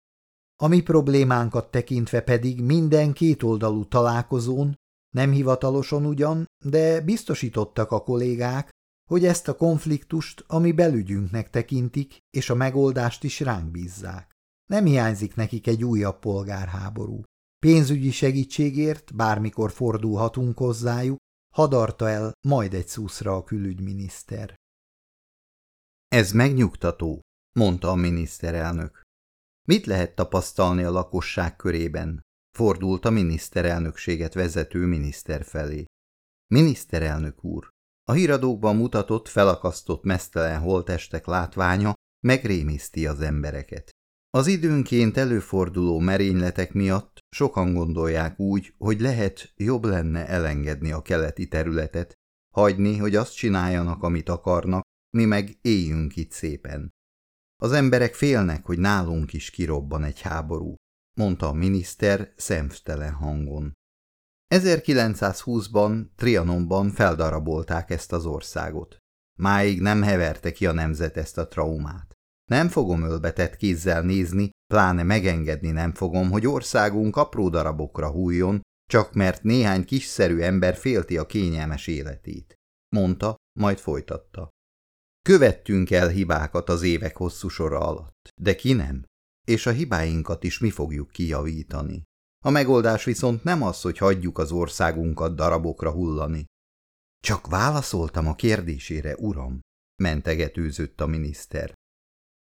A mi problémánkat tekintve pedig minden kétoldalú találkozón, nem hivatalosan ugyan, de biztosítottak a kollégák, hogy ezt a konfliktust a mi belügyünknek tekintik, és a megoldást is ránk bízzák. Nem hiányzik nekik egy újabb polgárháború. Pénzügyi segítségért bármikor fordulhatunk hozzájuk, hadarta el majd egy szuszra a külügyminiszter. Ez megnyugtató, mondta a miniszterelnök. Mit lehet tapasztalni a lakosság körében? Fordult a miniszterelnökséget vezető miniszter felé. Miniszterelnök úr, a híradókban mutatott, felakasztott mesztelen holtestek látványa megrémiszti az embereket. Az időnként előforduló merényletek miatt sokan gondolják úgy, hogy lehet jobb lenne elengedni a keleti területet, hagyni, hogy azt csináljanak, amit akarnak, mi meg éljünk itt szépen. Az emberek félnek, hogy nálunk is kirobban egy háború, mondta a miniszter szemtelen hangon. 1920-ban Trianonban feldarabolták ezt az országot. Máig nem heverte ki a nemzet ezt a traumát. Nem fogom ölbetett kézzel nézni, pláne megengedni nem fogom, hogy országunk apró darabokra hújjon, csak mert néhány kiszerű ember félti a kényelmes életét. Mondta, majd folytatta. Követtünk el hibákat az évek hosszú sora alatt, de ki nem? És a hibáinkat is mi fogjuk kijavítani. A megoldás viszont nem az, hogy hagyjuk az országunkat darabokra hullani. Csak válaszoltam a kérdésére, uram, mentegetőzött a miniszter.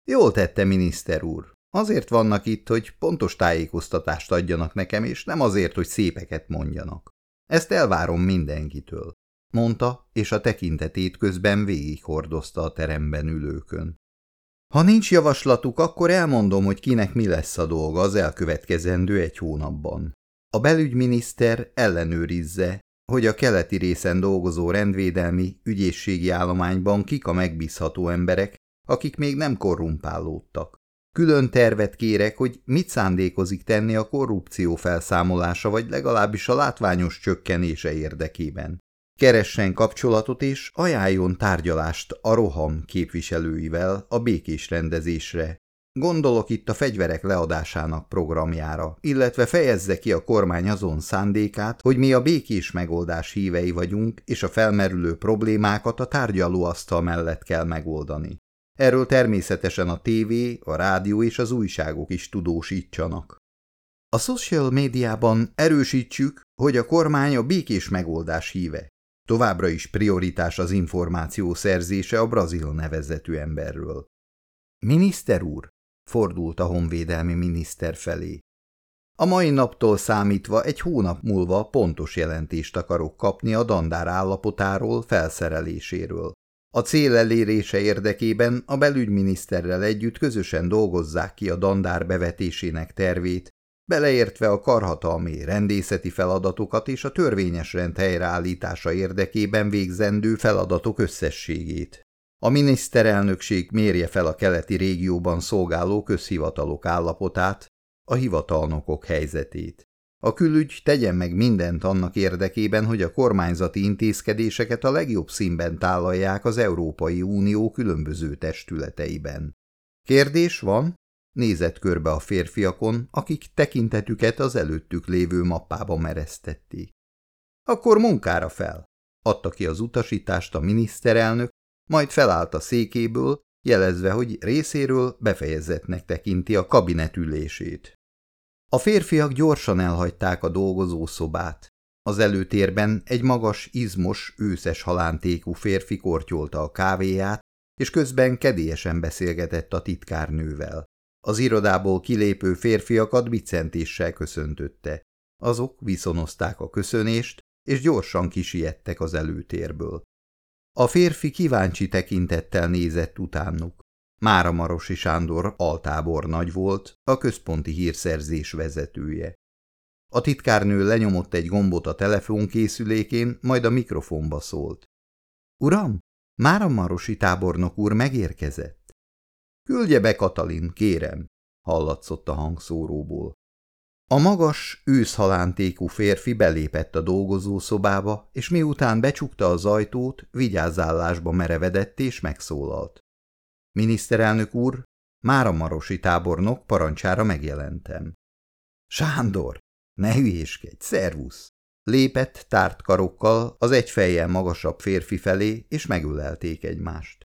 Jól tette, miniszter úr. Azért vannak itt, hogy pontos tájékoztatást adjanak nekem, és nem azért, hogy szépeket mondjanak. Ezt elvárom mindenkitől, mondta, és a tekintetét közben végighordozta a teremben ülőkön. Ha nincs javaslatuk, akkor elmondom, hogy kinek mi lesz a dolga az elkövetkezendő egy hónapban. A belügyminiszter ellenőrizze, hogy a keleti részen dolgozó rendvédelmi, ügyészségi állományban kik a megbízható emberek, akik még nem korrumpálódtak. Külön tervet kérek, hogy mit szándékozik tenni a korrupció felszámolása vagy legalábbis a látványos csökkenése érdekében. Keressen kapcsolatot és ajánljon tárgyalást a roham képviselőivel a békés rendezésre. Gondolok itt a fegyverek leadásának programjára, illetve fejezze ki a kormány azon szándékát, hogy mi a békés megoldás hívei vagyunk, és a felmerülő problémákat a tárgyalóasztal mellett kell megoldani. Erről természetesen a tévé, a rádió és az újságok is tudósítsanak. A social médiában erősítsük, hogy a kormány a békés megoldás híve. Továbbra is prioritás az információ szerzése a brazil nevezetű emberről. Miniszter úr, fordult a honvédelmi miniszter felé. A mai naptól számítva egy hónap múlva pontos jelentést akarok kapni a dandár állapotáról, felszereléséről. A cél elérése érdekében a belügyminiszterrel együtt közösen dolgozzák ki a dandár bevetésének tervét, beleértve a karhatalmi rendészeti feladatokat és a törvényes rend helyreállítása érdekében végzendő feladatok összességét. A miniszterelnökség mérje fel a keleti régióban szolgáló közhivatalok állapotát, a hivatalnokok helyzetét. A külügy tegyen meg mindent annak érdekében, hogy a kormányzati intézkedéseket a legjobb színben tálalják az Európai Unió különböző testületeiben. Kérdés van? Nézett körbe a férfiakon, akik tekintetüket az előttük lévő mappába mereztették. Akkor munkára fel, adta ki az utasítást a miniszterelnök, majd felállt a székéből, jelezve, hogy részéről befejezetnek tekinti a kabinetülését. A férfiak gyorsan elhagyták a dolgozószobát. Az előtérben egy magas, izmos, őszes halántékú férfi kortyolta a kávéját, és közben kedélyesen beszélgetett a titkárnővel. Az irodából kilépő férfiakat bicentéssel köszöntötte. Azok viszonozták a köszönést, és gyorsan kisiettek az előtérből. A férfi kíváncsi tekintettel nézett utánuk. Mára Marosi Sándor altábor nagy volt, a központi hírszerzés vezetője. A titkárnő lenyomott egy gombot a telefonkészülékén, majd a mikrofonba szólt. – Uram, Mára Marosi tábornok úr megérkezett. – Küldje be, Katalin, kérem! – hallatszott a hangszóróból. A magas, őszhalántékú férfi belépett a dolgozószobába, és miután becsukta az ajtót, vigyázállásba merevedett és megszólalt. Miniszterelnök úr, már a marosi tábornok parancsára megjelentem. Sándor, ne hülyéskedj, szervusz! Lépett tárt karokkal az egy fejjel magasabb férfi felé, és megölelték egymást.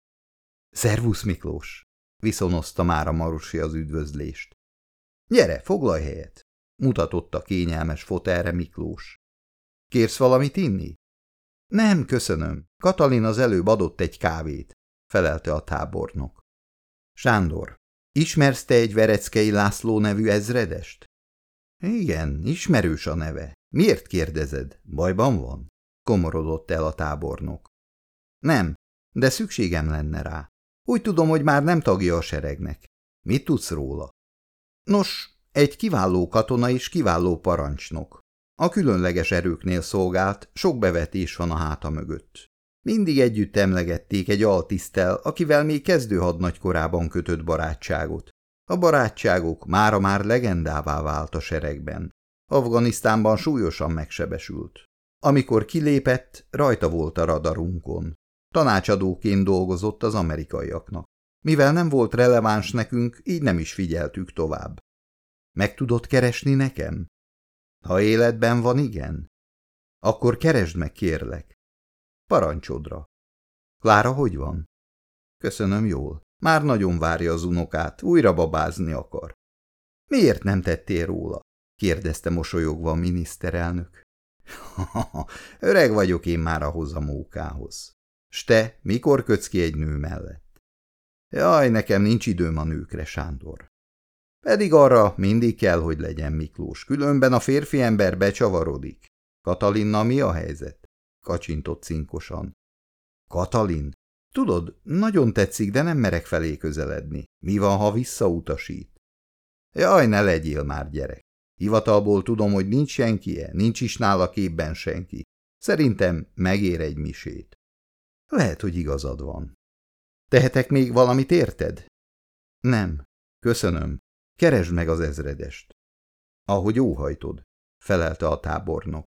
Szervusz, Miklós! Viszonozta már a marosi az üdvözlést. Gyere, foglalj helyet! mutatott a kényelmes fotelre Miklós. Kérsz valamit inni? Nem, köszönöm. Katalin az előbb adott egy kávét, felelte a tábornok. Sándor, ismersz te egy Vereckei László nevű ezredest? Igen, ismerős a neve. Miért kérdezed? Bajban van? Komorodott el a tábornok. Nem, de szükségem lenne rá. Úgy tudom, hogy már nem tagja a seregnek. Mit tudsz róla? Nos, egy kiváló katona és kiváló parancsnok. A különleges erőknél szolgált, sok bevetés van a háta mögött. Mindig együtt emlegették egy altisztel, akivel még kezdő hadnagykorában kötött barátságot. A barátságok mára már legendává vált a seregben. Afganisztánban súlyosan megsebesült. Amikor kilépett, rajta volt a radarunkon. Tanácsadóként dolgozott az amerikaiaknak. Mivel nem volt releváns nekünk, így nem is figyeltük tovább. Meg tudod keresni nekem? Ha életben van, igen. Akkor keresd meg, kérlek. Parancsodra. Klára hogy van? Köszönöm jól. Már nagyon várja az unokát, újra babázni akar. Miért nem tettél róla? kérdezte mosolyogva a miniszterelnök. Öreg vagyok én már ahhoz a mókához. S te, mikor kötsz ki egy nő mellett? Jaj, nekem nincs időm a nőkre, Sándor. Pedig arra mindig kell, hogy legyen Miklós, különben a férfi ember becsavarodik. Katalinna mi a helyzet? Kacsintott cinkosan. Katalin? Tudod, nagyon tetszik, de nem merek felé közeledni. Mi van, ha visszautasít? Jaj, ne legyél már gyerek. Hivatalból tudom, hogy nincs senkie, nincs is nála képben senki. Szerintem megér egy misét. Lehet, hogy igazad van. Tehetek még valamit érted? Nem. Köszönöm. Keresd meg az ezredest. Ahogy óhajtod, felelte a tábornok.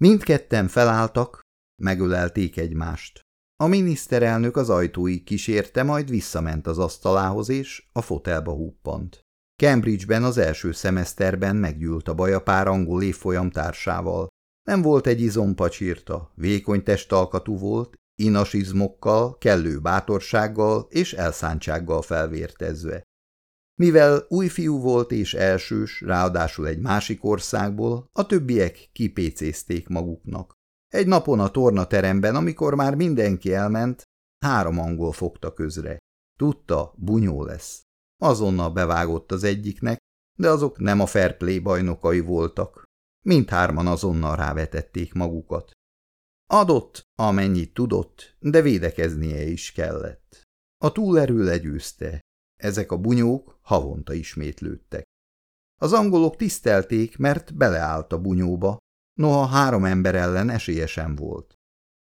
Mindketten felálltak, megölelték egymást. A miniszterelnök az ajtóig kísérte, majd visszament az asztalához, és a fotelba húppant. Cambridge-ben az első szemeszterben meggyűlt a baj a pár angol évfolyam társával. Nem volt egy izompacsírta, vékony testalkatú volt, inasizmokkal, kellő bátorsággal és elszántsággal felvértezve. Mivel új fiú volt és elsős, ráadásul egy másik országból, a többiek kipécézték maguknak. Egy napon a tornateremben, amikor már mindenki elment, három angol fogta közre. Tudta, bunyó lesz. Azonnal bevágott az egyiknek, de azok nem a fair play bajnokai voltak. Mindhárman azonnal rávetették magukat. Adott, amennyit tudott, de védekeznie is kellett. A túlerő legyőzte. Ezek a bunyók havonta ismétlődtek. Az angolok tisztelték, mert beleállt a bunyóba, noha három ember ellen esélye sem volt.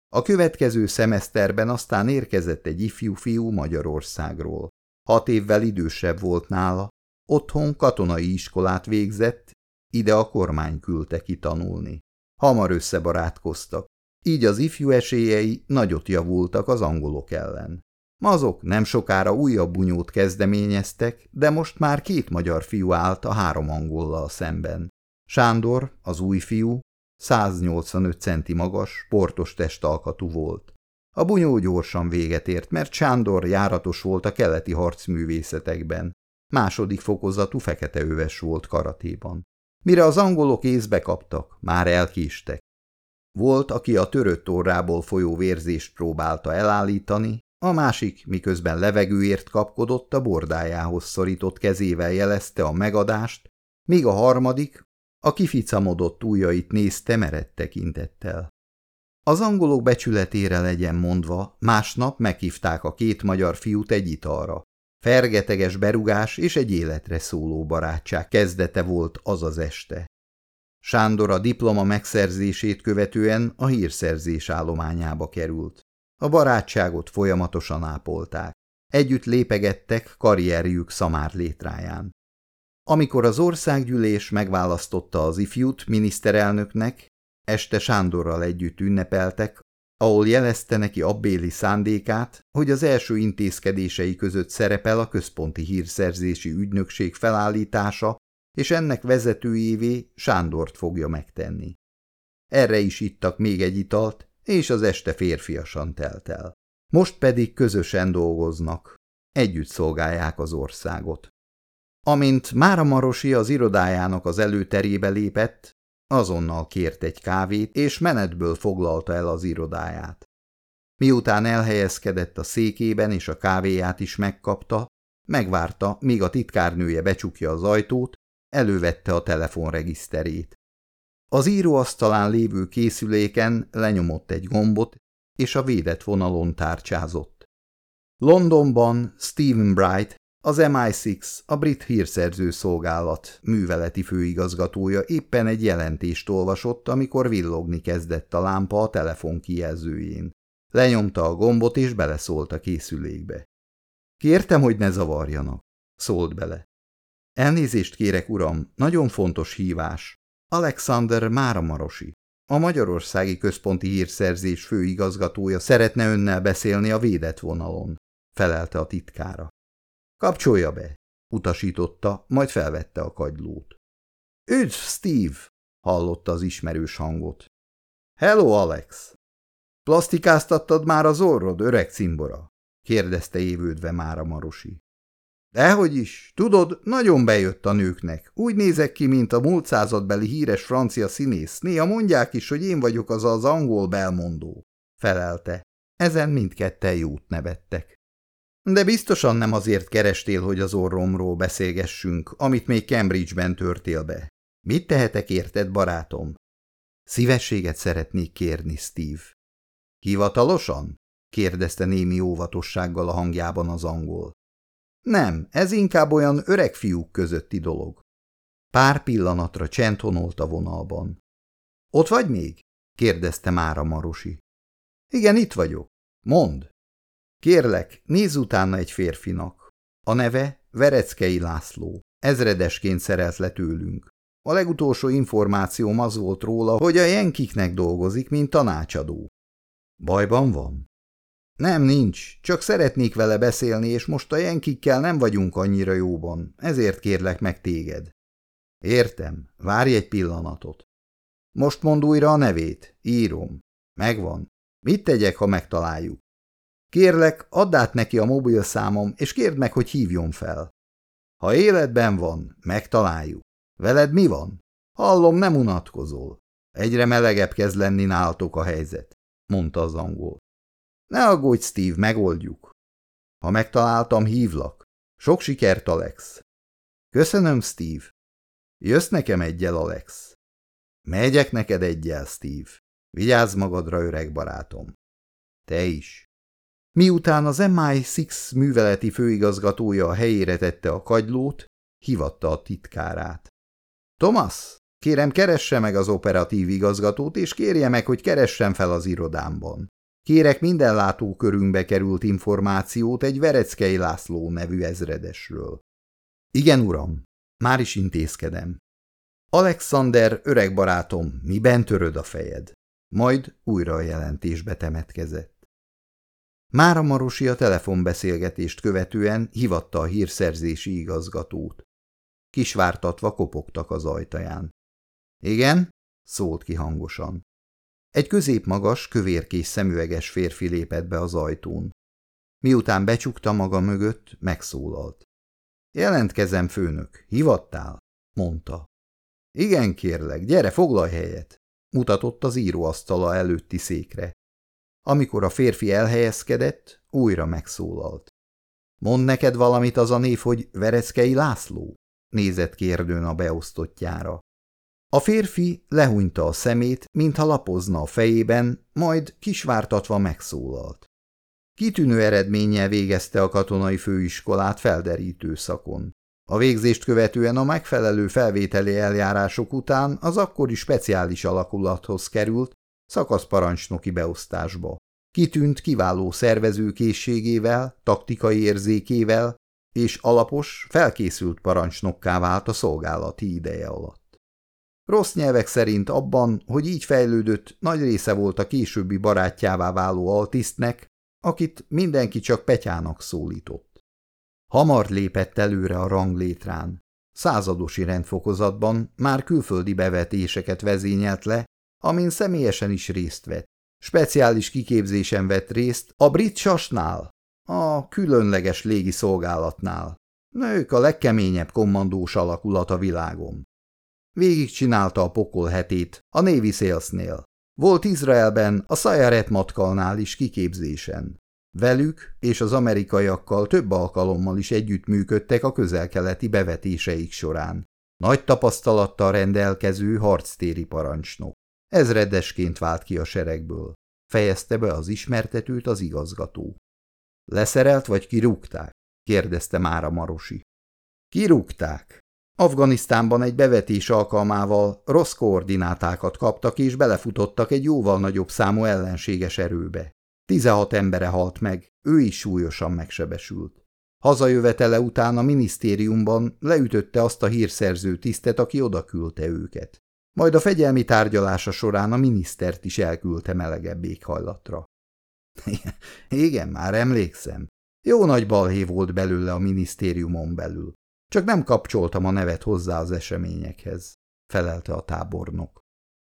A következő szemeszterben aztán érkezett egy ifjú fiú Magyarországról. Hat évvel idősebb volt nála, otthon katonai iskolát végzett, ide a kormány küldte kitanulni. Hamar összebarátkoztak, így az ifjú esélyei nagyot javultak az angolok ellen. Azok nem sokára újabb bunyót kezdeményeztek, de most már két magyar fiú állt a három angollal szemben. Sándor, az új fiú, 185 centi magas, portos testalkatú volt. A bunyó gyorsan véget ért, mert Sándor járatos volt a keleti harcművészetekben. Második fokozatú fekete öves volt karatéban. Mire az angolok észbe kaptak, már elkístek. Volt, aki a törött orrából folyó vérzést próbálta elállítani, a másik, miközben levegőért kapkodott, a bordájához szorított kezével jelezte a megadást, míg a harmadik a kificamodott ujjait nézte merett tekintettel. Az angolok becsületére legyen mondva, másnap meghívták a két magyar fiút egy italra. Fergeteges berugás és egy életre szóló barátság kezdete volt az az este. Sándor a diploma megszerzését követően a hírszerzés állományába került. A barátságot folyamatosan ápolták. Együtt lépegettek karrierjük szamár létráján. Amikor az országgyűlés megválasztotta az ifjút miniszterelnöknek, este Sándorral együtt ünnepeltek, ahol jelezte neki abbéli szándékát, hogy az első intézkedései között szerepel a központi hírszerzési ügynökség felállítása, és ennek vezetőjévé Sándort fogja megtenni. Erre is ittak még egy italt, és az este férfiasan telt el. Most pedig közösen dolgoznak, együtt szolgálják az országot. Amint Mára Marosi az irodájának az előterébe lépett, azonnal kért egy kávét, és menetből foglalta el az irodáját. Miután elhelyezkedett a székében és a kávéját is megkapta, megvárta, míg a titkárnője becsukja az ajtót, elővette a telefonregiszterét. Az íróasztalán lévő készüléken lenyomott egy gombot, és a védett vonalon tárcsázott. Londonban Stephen Bright, az MI6, a brit hírszerző szolgálat műveleti főigazgatója éppen egy jelentést olvasott, amikor villogni kezdett a lámpa a telefon kijelzőjén. Lenyomta a gombot, és beleszólt a készülékbe. Kértem, hogy ne zavarjanak, szólt bele. Elnézést kérek, uram, nagyon fontos hívás. Alexander Máramarosi, a Magyarországi Központi Hírszerzés főigazgatója szeretne önnel beszélni a védett vonalon, felelte a titkára. Kapcsolja be, utasította, majd felvette a kagylót. Üdv, Steve! hallotta az ismerős hangot. Hello, Alex! Plastikáztattad már az orrod, öreg cimbora? kérdezte évődve már a marosi. Dehogy is. Tudod, nagyon bejött a nőknek. Úgy nézek ki, mint a múlt századbeli híres francia színész. Néha mondják is, hogy én vagyok az az angol belmondó. Felelte. Ezen mindketten jót nevettek. De biztosan nem azért kerestél, hogy az orromról beszélgessünk, amit még Cambridge-ben törtél be. Mit tehetek érted, barátom? Szívességet szeretnék kérni, Steve. Hivatalosan? kérdezte némi óvatossággal a hangjában az angol. Nem, ez inkább olyan öreg fiúk közötti dolog. Pár pillanatra csend honolt a vonalban. Ott vagy még? kérdezte Mára Marosi. Igen, itt vagyok. Mond. Kérlek, nézz utána egy férfinak. A neve Vereckei László. Ezredesként szerelt le tőlünk. A legutolsó információm az volt róla, hogy a jenkiknek dolgozik, mint tanácsadó. Bajban van? Nem, nincs. Csak szeretnék vele beszélni, és most a jenkikkel nem vagyunk annyira jóban. Ezért kérlek meg téged. Értem. Várj egy pillanatot. Most mond újra a nevét. Írom. Megvan. Mit tegyek, ha megtaláljuk? Kérlek, add át neki a mobilszámom, és kérd meg, hogy hívjon fel. Ha életben van, megtaláljuk. Veled mi van? Hallom, nem unatkozol. Egyre melegebb kezd lenni nálatok a helyzet, mondta az angol. Ne aggódj, Steve, megoldjuk. Ha megtaláltam, hívlak. Sok sikert, Alex. Köszönöm, Steve. Jössz nekem egyel, Alex. Megyek neked egyel, Steve. Vigyázz magadra, öreg barátom. Te is. Miután az MI6 műveleti főigazgatója a helyére tette a kagylót, hivatta a titkárát. Thomas, kérem keresse meg az operatív igazgatót, és kérje meg, hogy keressen fel az irodámban. Kérek minden látókörünkbe került információt egy Vereckei László nevű ezredesről. Igen, uram, már is intézkedem. Alexander, öreg barátom, miben töröd a fejed? Majd újra a jelentésbe temetkezett. Mára Marosi a telefonbeszélgetést követően hivatta a hírszerzési igazgatót. Kisvártatva kopogtak az ajtaján. Igen? szólt ki hangosan. Egy középmagas, kövérkés szemüveges férfi lépett be az ajtón. Miután becsukta maga mögött, megszólalt. Jelentkezem, főnök, hivattál? mondta. Igen, kérlek, gyere, foglalj helyet, mutatott az íróasztala előtti székre. Amikor a férfi elhelyezkedett, újra megszólalt. Mond neked valamit az a név, hogy Vereckei László? nézett kérdőn a beosztottjára. A férfi lehúnyta a szemét, mintha lapozna a fejében, majd kisvártatva megszólalt. Kitűnő eredménnyel végezte a katonai főiskolát felderítő szakon. A végzést követően a megfelelő felvételi eljárások után az akkori speciális alakulathoz került szakaszparancsnoki beosztásba. Kitűnt kiváló szervezőkészségével, taktikai érzékével és alapos, felkészült parancsnokká vált a szolgálati ideje alatt. Rossz nyelvek szerint abban, hogy így fejlődött, nagy része volt a későbbi barátjává váló altisztnek, akit mindenki csak Petyának szólított. Hamar lépett előre a ranglétrán. Századosi rendfokozatban már külföldi bevetéseket vezényelt le, amin személyesen is részt vett. Speciális kiképzésen vett részt a brit sasnál, a különleges légiszolgálatnál. Nők a legkeményebb kommandós alakulat a világon. Végig csinálta a pokol hetét a Navy Salesnél. Volt Izraelben a Sayaret matkalnál is kiképzésen. Velük és az amerikaiakkal több alkalommal is együttműködtek a közelkeleti bevetéseik során. Nagy tapasztalattal rendelkező harctéri parancsnok. Ezredesként vált ki a seregből. Fejezte be az ismertetőt az igazgató. Leszerelt vagy kirúgták? kérdezte Mára Marosi. Kirúgták, Afganisztánban egy bevetés alkalmával rossz koordinátákat kaptak és belefutottak egy jóval nagyobb számú ellenséges erőbe. Tizenhat embere halt meg, ő is súlyosan megsebesült. Hazajövetele után a minisztériumban leütötte azt a hírszerző tisztet, aki odaküldte őket. Majd a fegyelmi tárgyalása során a minisztert is elküldte melegebb éghajlatra. Igen, már emlékszem. Jó nagy balhé volt belőle a minisztériumon belül. Csak nem kapcsoltam a nevet hozzá az eseményekhez, felelte a tábornok.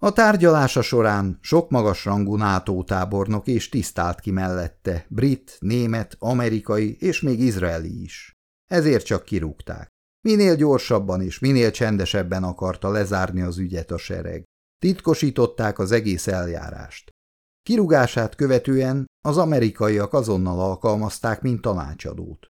A tárgyalása során sok magasrangú NATO tábornok és tisztált ki mellette, brit, német, amerikai és még izraeli is. ezért csak kirúgták. Minél gyorsabban és minél csendesebben akarta lezárni az ügyet a sereg. Titkosították az egész eljárást. Kirugását követően az amerikaiak azonnal alkalmazták, mint tanácsadót.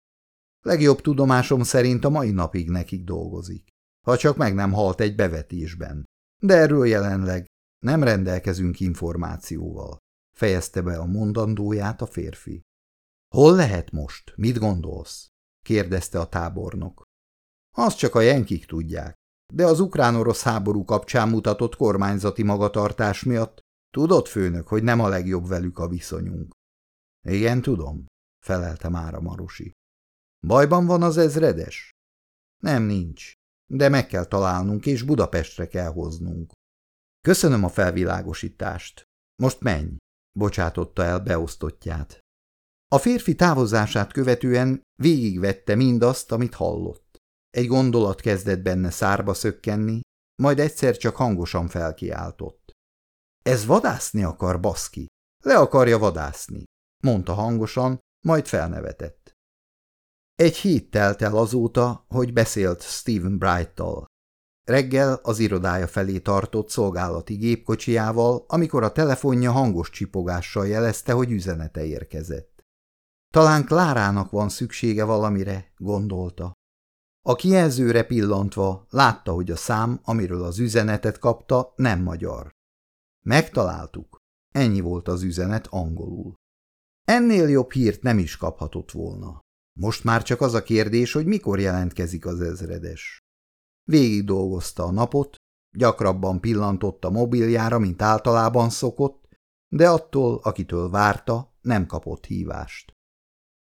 Legjobb tudomásom szerint a mai napig nekik dolgozik, ha csak meg nem halt egy bevetésben. De erről jelenleg nem rendelkezünk információval, fejezte be a mondandóját a férfi. Hol lehet most? Mit gondolsz? kérdezte a tábornok. Azt csak a jenkik tudják, de az ukrán-orosz háború kapcsán mutatott kormányzati magatartás miatt tudod, főnök, hogy nem a legjobb velük a viszonyunk. Igen, tudom, felelte már a Marusi. Bajban van az ezredes? Nem, nincs, de meg kell találnunk, és Budapestre kell hoznunk. Köszönöm a felvilágosítást. Most menj, bocsátotta el beosztottját. A férfi távozását követően végigvette mindazt, amit hallott. Egy gondolat kezdett benne szárba szökkenni, majd egyszer csak hangosan felkiáltott. Ez vadászni akar, baszki. Le akarja vadászni, mondta hangosan, majd felnevetett. Egy hét telt el azóta, hogy beszélt Stephen Bright-tal. Reggel az irodája felé tartott szolgálati gépkocsijával, amikor a telefonja hangos csipogással jelezte, hogy üzenete érkezett. Talán Klárának van szüksége valamire, gondolta. A kijelzőre pillantva látta, hogy a szám, amiről az üzenetet kapta, nem magyar. Megtaláltuk. Ennyi volt az üzenet angolul. Ennél jobb hírt nem is kaphatott volna. Most már csak az a kérdés, hogy mikor jelentkezik az ezredes. Végig dolgozta a napot, gyakrabban pillantott a mobiljára, mint általában szokott, de attól, akitől várta, nem kapott hívást.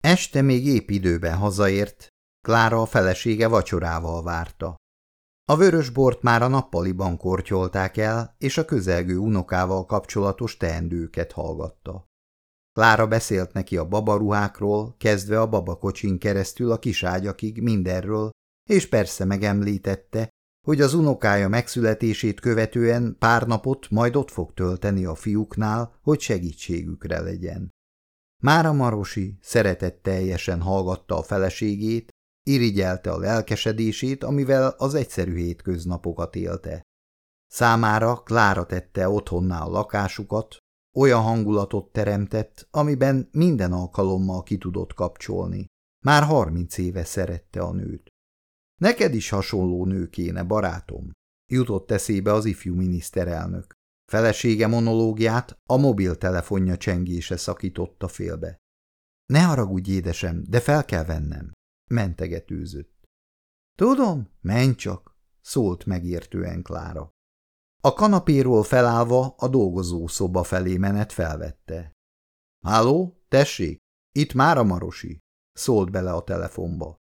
Este még épp időben hazaért, Klára a felesége vacsorával várta. A vörös bort már a nappaliban kortyolták el, és a közelgő unokával kapcsolatos teendőket hallgatta. Klára beszélt neki a babaruhákról, kezdve a babakocsin keresztül a kiságyakig mindenről, és persze megemlítette, hogy az unokája megszületését követően pár napot majd ott fog tölteni a fiúknál, hogy segítségükre legyen. Mára Marosi szeretetteljesen hallgatta a feleségét, irigyelte a lelkesedését, amivel az egyszerű hétköznapokat élte. Számára Klára tette otthonná a lakásukat, olyan hangulatot teremtett, amiben minden alkalommal ki tudott kapcsolni. Már harminc éve szerette a nőt. Neked is hasonló nő kéne, barátom, jutott eszébe az ifjú miniszterelnök. Felesége monológiát a mobiltelefonja csengése szakította félbe. Ne haragudj, édesem, de fel kell vennem, mentegetőzött. Tudom, menj csak, szólt megértően Klára. A kanapéról felállva a dolgozó szoba felé menet felvette. Háló, tessék, itt Mára Marosi, szólt bele a telefonba.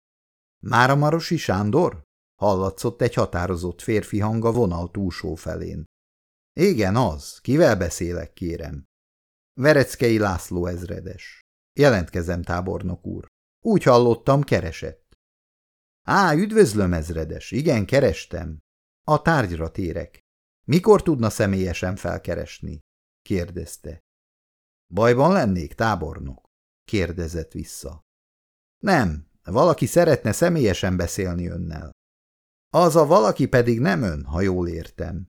Mára Marosi Sándor? Hallatszott egy határozott férfi hang a vonal túlsó felén. Igen, az. Kivel beszélek, kérem? Vereckei László ezredes. Jelentkezem, tábornok úr. Úgy hallottam, keresett. Á, üdvözlöm, ezredes. Igen, kerestem. A tárgyra térek. Mikor tudna személyesen felkeresni? kérdezte. Bajban lennék, tábornok? kérdezett vissza. Nem, valaki szeretne személyesen beszélni önnel. Az a valaki pedig nem ön, ha jól értem.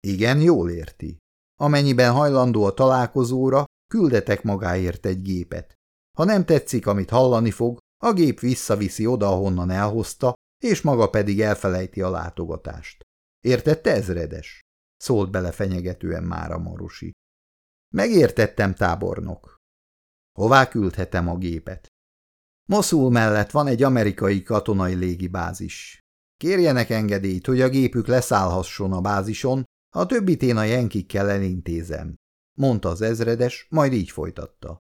Igen, jól érti. Amennyiben hajlandó a találkozóra, küldetek magáért egy gépet. Ha nem tetszik, amit hallani fog, a gép visszaviszi oda, ahonnan elhozta, és maga pedig elfelejti a látogatást. Értette, ezredes? Szólt bele fenyegetően már a marusi. Megértettem, tábornok. Hová küldhetem a gépet? Moszul mellett van egy amerikai katonai légibázis. Kérjenek engedélyt, hogy a gépük leszállhasson a bázison, a többit én a jenkikkel elintézem, mondta az ezredes, majd így folytatta.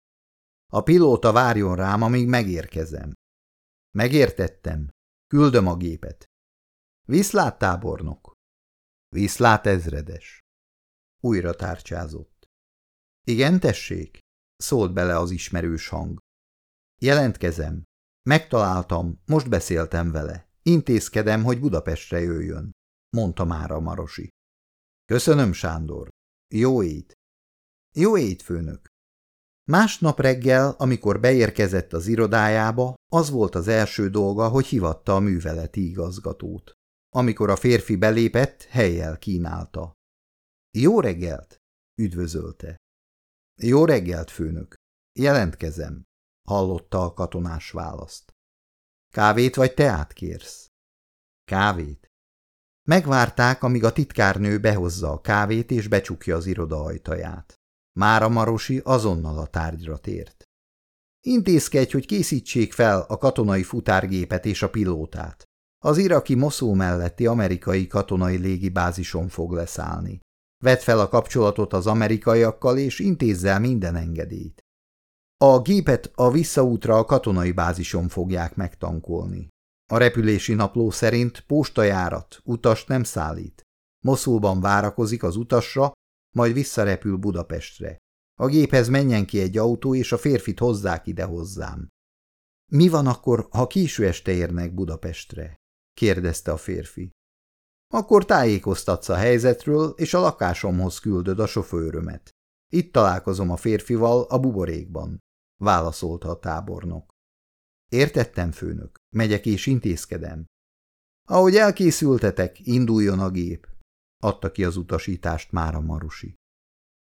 A pilóta várjon rám, amíg megérkezem. Megértettem. Küldöm a gépet. Viszlát, tábornok. Viszlát, ezredes. Újra tárcsázott. Igen, tessék? Szólt bele az ismerős hang. Jelentkezem. Megtaláltam, most beszéltem vele. Intézkedem, hogy Budapestre jöjjön, mondta már a Marosi. Köszönöm, Sándor. Jó ét. Jó ét, főnök. Másnap reggel, amikor beérkezett az irodájába, az volt az első dolga, hogy hivatta a műveleti igazgatót. Amikor a férfi belépett, helyjel kínálta. Jó reggelt! üdvözölte. Jó reggelt, főnök! Jelentkezem, hallotta a katonás választ. Kávét vagy teát kérsz? Kávét. Megvárták, amíg a titkárnő behozza a kávét és becsukja az iroda ajtaját. Mára Marosi azonnal a tárgyra tért. Intézkedj, hogy készítsék fel a katonai futárgépet és a pilótát. Az iraki Moszó melletti amerikai katonai légibázison fog leszállni. Vedd fel a kapcsolatot az amerikaiakkal, és intézzel minden engedélyt. A gépet a visszaútra a katonai bázison fogják megtankolni. A repülési napló szerint postajárat, utast nem szállít. Moszulban várakozik az utasra, majd visszarepül Budapestre. A géphez menjen ki egy autó, és a férfit hozzák ide hozzám. Mi van akkor, ha késő este érnek Budapestre? Kérdezte a férfi. Akkor tájékoztatsz a helyzetről, és a lakásomhoz küldöd a sofőrömet. Itt találkozom a férfival a buborékban, válaszolta a tábornok. Értettem, főnök, megyek és intézkedem. Ahogy elkészültetek, induljon a gép, adta ki az utasítást már a Marusi.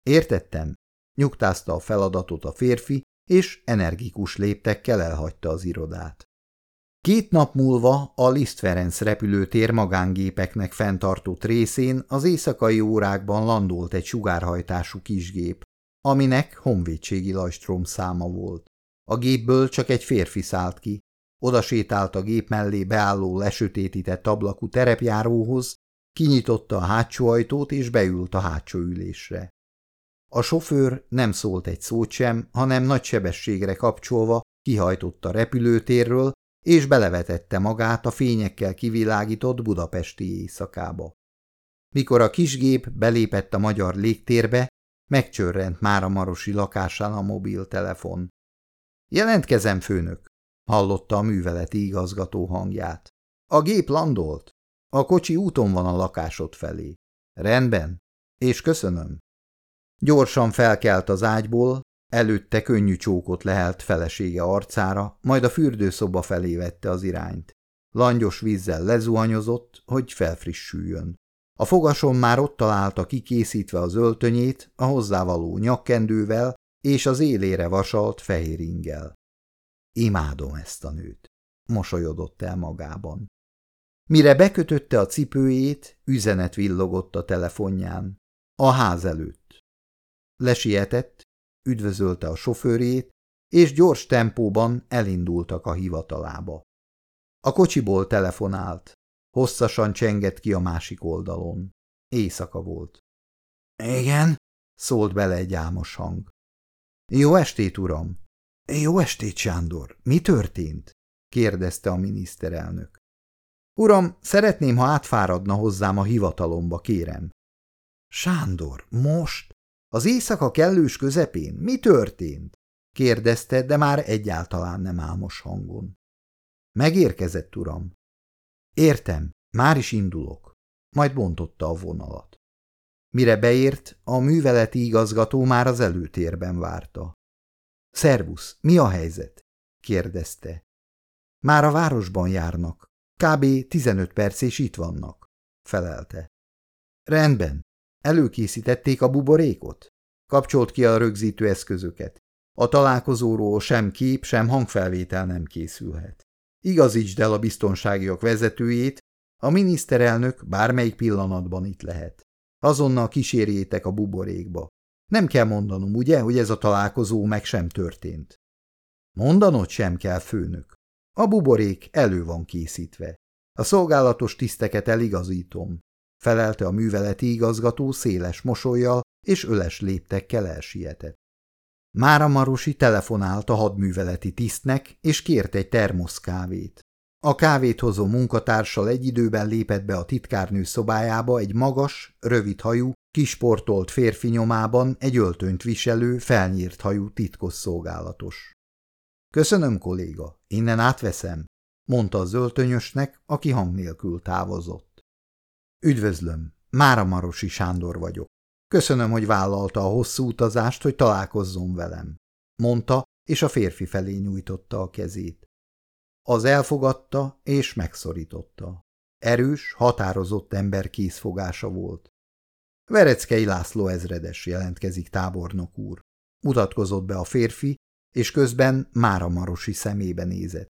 Értettem, nyugtázta a feladatot a férfi, és energikus léptekkel elhagyta az irodát. Két nap múlva a Liszt Ferenc repülőtér magángépeknek fenntartott részén az éjszakai órákban landolt egy sugárhajtású kisgép, aminek honvédségi lajstrom száma volt. A gépből csak egy férfi szállt ki, oda sétált a gép mellé beálló lesötétített ablakú terepjáróhoz, kinyitotta a hátsó ajtót és beült a hátsó ülésre. A sofőr nem szólt egy szót sem, hanem nagy sebességre kapcsolva kihajtott a repülőtérről, és belevetette magát a fényekkel kivilágított budapesti éjszakába. Mikor a kisgép belépett a magyar légtérbe, megcsörrent már a marosi lakásán a mobiltelefon. Jelentkezem, főnök, hallotta a műveleti igazgató hangját. A gép landolt. A kocsi úton van a lakásod felé. Rendben, és köszönöm. Gyorsan felkelt az ágyból, Előtte könnyű csókot lehelt felesége arcára, majd a fürdőszoba felé vette az irányt. Langyos vízzel lezuhanyozott, hogy felfrissüljön. A fogason már ott találta kikészítve az öltönyét, a hozzávaló nyakkendővel és az élére vasalt fehér ingel. Imádom ezt a nőt, mosolyodott el magában. Mire bekötötte a cipőjét, üzenet villogott a telefonján. A ház előtt. Lesietett, üdvözölte a sofőrét, és gyors tempóban elindultak a hivatalába. A kocsiból telefonált. Hosszasan csengett ki a másik oldalon. Éjszaka volt. – Igen? – szólt bele egy álmos hang. – Jó estét, uram! – Jó estét, Sándor! Mi történt? – kérdezte a miniszterelnök. – Uram, szeretném, ha átfáradna hozzám a hivatalomba, kérem. – Sándor, most? Az éjszaka kellős közepén mi történt? kérdezte, de már egyáltalán nem álmos hangon. Megérkezett, uram. Értem, már is indulok. Majd bontotta a vonalat. Mire beért, a műveleti igazgató már az előtérben várta. Szervusz, mi a helyzet? kérdezte. Már a városban járnak. Kb. 15 perc és itt vannak, felelte. Rendben, Előkészítették a buborékot? Kapcsolt ki a rögzítő eszközöket. A találkozóról sem kép, sem hangfelvétel nem készülhet. Igazítsd el a biztonságiak vezetőjét, a miniszterelnök bármelyik pillanatban itt lehet. Azonnal kísérjétek a buborékba. Nem kell mondanom, ugye, hogy ez a találkozó meg sem történt. Mondanod sem kell, főnök. A buborék elő van készítve. A szolgálatos tiszteket eligazítom felelte a műveleti igazgató széles mosolyjal és öles léptekkel elsietett. Mára Marosi telefonált a hadműveleti tisztnek, és kért egy termosz kávét. A kávét hozó munkatársal egy időben lépett be a titkárnő szobájába egy magas, rövid hajú, kisportolt férfi nyomában egy öltönyt viselő, felnyírt hajú titkos szolgálatos. Köszönöm, kolléga, innen átveszem, mondta az öltönyösnek, aki hang nélkül távozott. Üdvözlöm, Mára Marosi Sándor vagyok. Köszönöm, hogy vállalta a hosszú utazást, hogy találkozzon velem. mondta, és a férfi felé nyújtotta a kezét. Az elfogadta, és megszorította. Erős, határozott ember készfogása volt. Vereckei László ezredes jelentkezik, tábornok úr. Mutatkozott be a férfi, és közben Mára Marosi szemébe nézett.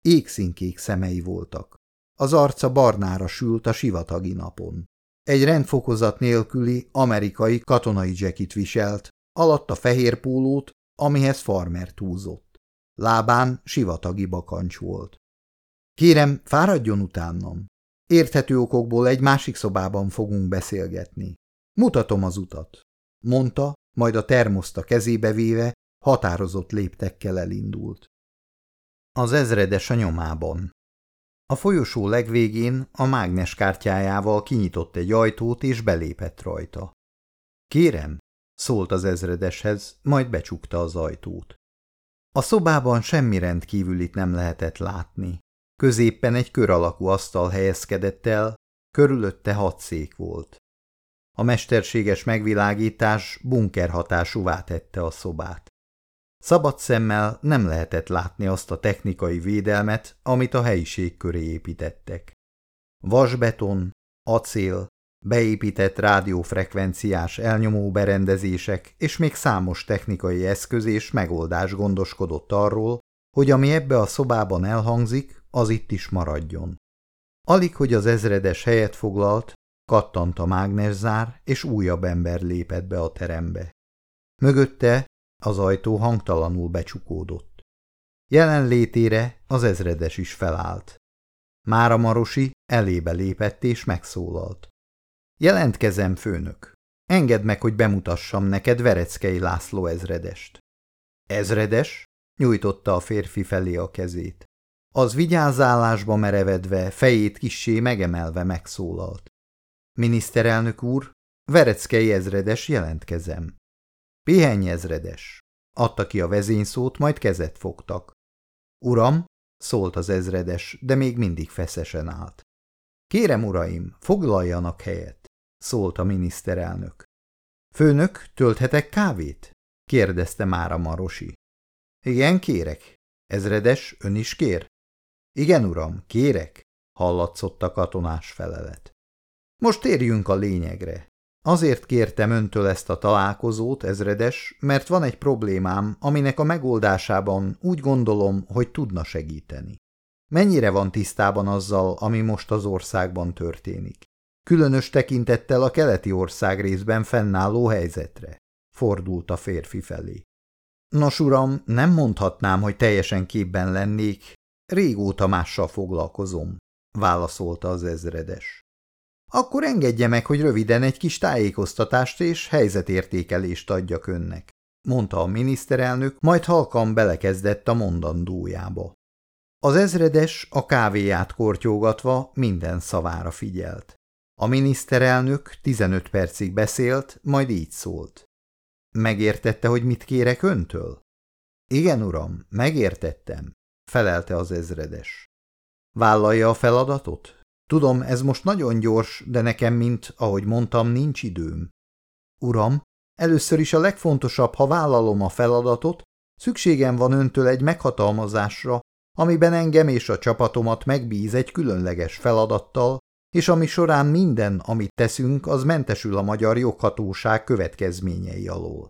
Égszínkék szemei voltak. Az arca barnára sült a sivatagi napon. Egy rendfokozat nélküli amerikai katonai jackit viselt, alatta fehér pólót, amihez farmer túlzott. Lábán sivatagi bakancs volt. Kérem, fáradjon utánam. Érthető okokból egy másik szobában fogunk beszélgetni. Mutatom az utat, mondta, majd a termoszta kezébe véve határozott léptekkel elindult. Az ezredes a nyomában. A folyosó legvégén a mágnes kártyájával kinyitott egy ajtót és belépett rajta. Kérem, szólt az ezredeshez, majd becsukta az ajtót. A szobában semmi rendkívülit nem lehetett látni. Középpen egy kör alakú asztal helyezkedett el, körülötte hat szék volt. A mesterséges megvilágítás bunkerhatásúvá tette a szobát. Szabad szemmel nem lehetett látni azt a technikai védelmet, amit a helyiség köré építettek. Vasbeton, acél, beépített rádiófrekvenciás elnyomó berendezések és még számos technikai eszköz és megoldás gondoskodott arról, hogy ami ebbe a szobában elhangzik, az itt is maradjon. Alig, hogy az ezredes helyet foglalt, kattant a mágneszár, és újabb ember lépett be a terembe. Mögötte az ajtó hangtalanul becsukódott. Jelenlétére az ezredes is felállt. Mára Marosi elébe lépett és megszólalt. Jelentkezem, főnök. Engedd meg, hogy bemutassam neked Vereckei László ezredest. Ezredes? nyújtotta a férfi felé a kezét. Az vigyázálásba merevedve, fejét kissé megemelve megszólalt. Miniszterelnök úr, Vereckei ezredes jelentkezem. Pihenj ezredes! Adta ki a vezényszót, majd kezet fogtak. Uram, szólt az ezredes, de még mindig feszesen állt. Kérem, uraim, foglaljanak helyet, szólt a miniszterelnök. Főnök, tölthetek kávét? kérdezte már a Marosi. Igen, kérek. Ezredes, ön is kér? Igen, uram, kérek, hallatszott a katonás felelet. Most térjünk a lényegre. Azért kértem öntől ezt a találkozót, ezredes, mert van egy problémám, aminek a megoldásában úgy gondolom, hogy tudna segíteni. Mennyire van tisztában azzal, ami most az országban történik? Különös tekintettel a keleti ország részben fennálló helyzetre. Fordult a férfi felé. Nos, uram, nem mondhatnám, hogy teljesen képben lennék. Régóta mással foglalkozom, válaszolta az ezredes. Akkor engedje meg, hogy röviden egy kis tájékoztatást és helyzetértékelést adjak önnek, mondta a miniszterelnök, majd halkan belekezdett a mondandójába. Az ezredes a kávéját kortyógatva minden szavára figyelt. A miniszterelnök 15 percig beszélt, majd így szólt. Megértette, hogy mit kérek öntől? Igen, uram, megértettem, felelte az ezredes. Vállalja a feladatot? Tudom, ez most nagyon gyors, de nekem, mint ahogy mondtam, nincs időm. Uram, először is a legfontosabb, ha vállalom a feladatot, szükségem van öntől egy meghatalmazásra, amiben engem és a csapatomat megbíz egy különleges feladattal, és ami során minden, amit teszünk, az mentesül a magyar joghatóság következményei alól.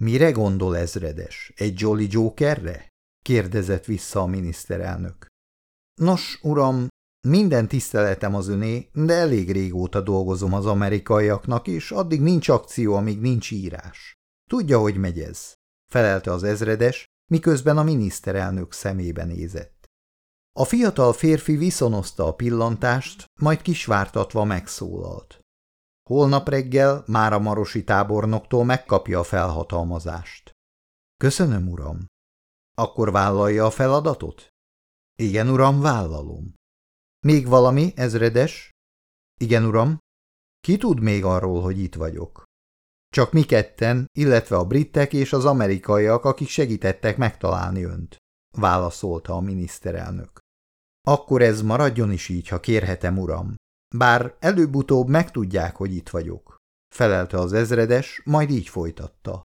Mire gondol ezredes? Egy Jolly Jokerre? kérdezett vissza a miniszterelnök. Nos, uram, minden tiszteletem az öné, de elég régóta dolgozom az amerikaiaknak, és addig nincs akció, amíg nincs írás. Tudja, hogy megy ez? felelte az ezredes, miközben a miniszterelnök szemébe nézett. A fiatal férfi viszonozta a pillantást, majd kisvártatva megszólalt. Holnap reggel már a marosi tábornoktól megkapja a felhatalmazást. Köszönöm, uram. Akkor vállalja a feladatot? Igen, uram, vállalom. Még valami, ezredes? Igen, uram. Ki tud még arról, hogy itt vagyok? Csak mi ketten, illetve a britek és az amerikaiak, akik segítettek megtalálni önt, válaszolta a miniszterelnök. Akkor ez maradjon is így, ha kérhetem, uram. Bár előbb-utóbb megtudják, hogy itt vagyok, felelte az ezredes, majd így folytatta.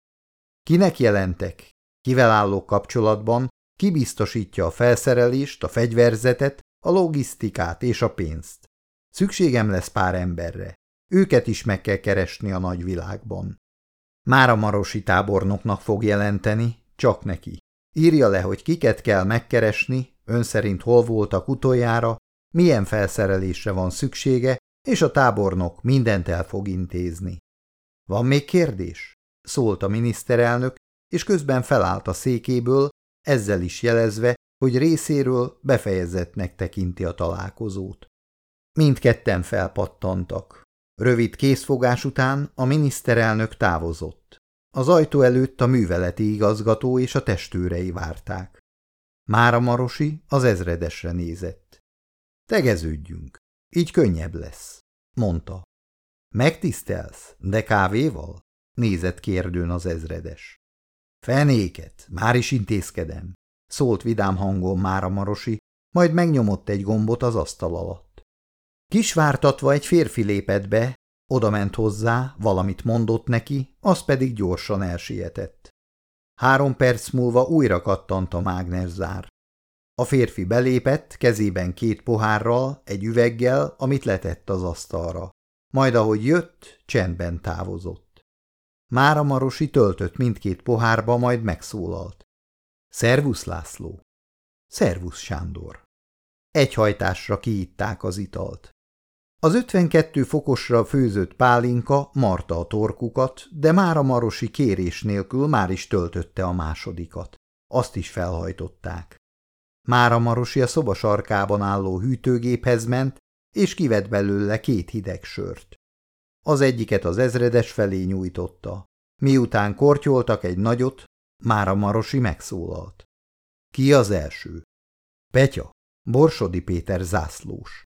Kinek jelentek? Kivel állok kapcsolatban, ki biztosítja a felszerelést, a fegyverzetet, a logisztikát és a pénzt. Szükségem lesz pár emberre. Őket is meg kell keresni a nagyvilágban. Már a marosi tábornoknak fog jelenteni, csak neki. Írja le, hogy kiket kell megkeresni, ön szerint hol voltak utoljára, milyen felszerelésre van szüksége, és a tábornok mindent el fog intézni. Van még kérdés? szólt a miniszterelnök, és közben felállt a székéből, ezzel is jelezve, hogy részéről befejezettnek tekinti a találkozót. Mindketten felpattantak. Rövid készfogás után a miniszterelnök távozott. Az ajtó előtt a műveleti igazgató és a testőrei várták. Mára Marosi az ezredesre nézett. Tegeződjünk, így könnyebb lesz, mondta. Megtisztelsz, de kávéval? Nézett kérdőn az ezredes. Fenéket, már is intézkedem, szólt vidám hangon Mára Marosi, majd megnyomott egy gombot az asztal alatt. Kisvártatva egy férfi lépett be, odament hozzá, valamit mondott neki, az pedig gyorsan elsietett. Három perc múlva újra kattant a mágnerzár. A férfi belépett, kezében két pohárral, egy üveggel, amit letett az asztalra. Majd ahogy jött, csendben távozott. Mára Marosi töltött mindkét pohárba, majd megszólalt. Szervusz, László! Szervusz, Sándor! Egy hajtásra kiitták az italt. Az 52 fokosra főzött pálinka marta a torkukat, de már a marosi kérés nélkül már is töltötte a másodikat. Azt is felhajtották. Mára Marosi a szoba sarkában álló hűtőgéphez ment, és kivett belőle két hideg sört. Az egyiket az ezredes felé nyújtotta. Miután kortyoltak egy nagyot, Mára Marosi megszólalt. Ki az első? Petya, Borsodi Péter zászlós.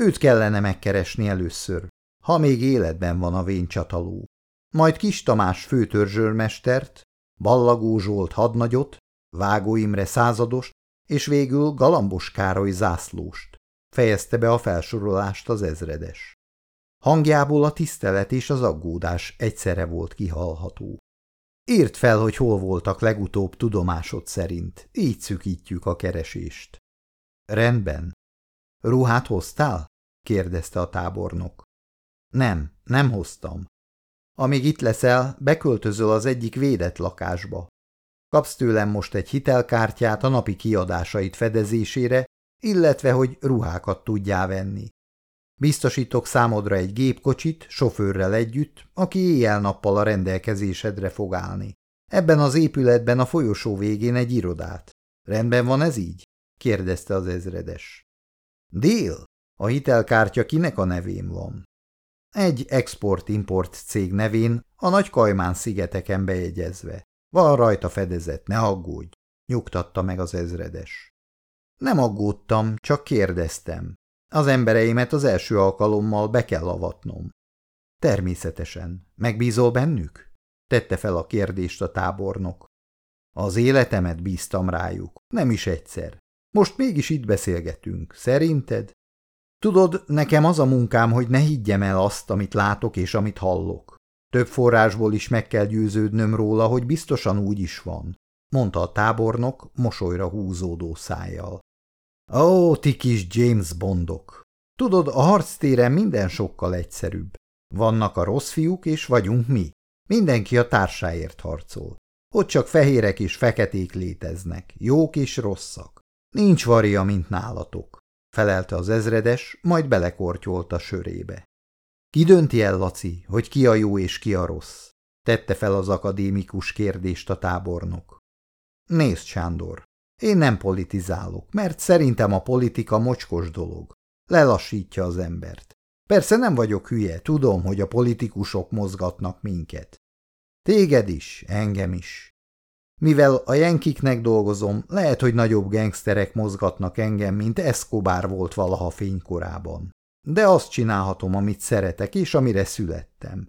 Őt kellene megkeresni először, ha még életben van a véncsataló. Majd Kis Tamás főtörzsőrmestert, Ballagó Zsolt hadnagyot, Vágó Imre századost, és végül Galambos Károly zászlóst. Fejezte be a felsorolást az ezredes. Hangjából a tisztelet és az aggódás egyszerre volt kihalható. Írt fel, hogy hol voltak legutóbb tudomásod szerint, így szükítjük a keresést. Rendben, Ruhát hoztál? kérdezte a tábornok. Nem, nem hoztam. Amíg itt leszel, beköltözöl az egyik védett lakásba. Kapsz tőlem most egy hitelkártyát a napi kiadásait fedezésére, illetve hogy ruhákat tudjál venni. Biztosítok számodra egy gépkocsit, sofőrrel együtt, aki éjjel-nappal a rendelkezésedre fog állni. Ebben az épületben a folyosó végén egy irodát. Rendben van ez így? kérdezte az ezredes. Dél? A hitelkártya kinek a nevén van? Egy export-import cég nevén a nagy Kajmán szigeteken bejegyezve. Van rajta fedezet, ne aggódj, nyugtatta meg az ezredes. Nem aggódtam, csak kérdeztem. Az embereimet az első alkalommal be kell avatnom. Természetesen. Megbízol bennük? Tette fel a kérdést a tábornok. Az életemet bíztam rájuk, nem is egyszer. Most mégis itt beszélgetünk, szerinted? Tudod, nekem az a munkám, hogy ne higgyem el azt, amit látok és amit hallok. Több forrásból is meg kell győződnöm róla, hogy biztosan úgy is van, mondta a tábornok mosolyra húzódó szájjal. Ó, ti kis James Bondok! Tudod, a harctéren minden sokkal egyszerűbb. Vannak a rossz fiúk, és vagyunk mi. Mindenki a társáért harcol. Ott csak fehérek és feketék léteznek, jók és rosszak. Nincs varia, mint nálatok, felelte az ezredes, majd belekortyolt a sörébe. Ki dönti el, Laci, hogy ki a jó és ki a rossz? Tette fel az akadémikus kérdést a tábornok. Nézd, Sándor, én nem politizálok, mert szerintem a politika mocskos dolog. Lelassítja az embert. Persze nem vagyok hülye, tudom, hogy a politikusok mozgatnak minket. Téged is, engem is. Mivel a jenkiknek dolgozom, lehet, hogy nagyobb gengszterek mozgatnak engem, mint Escobar volt valaha fénykorában. De azt csinálhatom, amit szeretek, és amire születtem.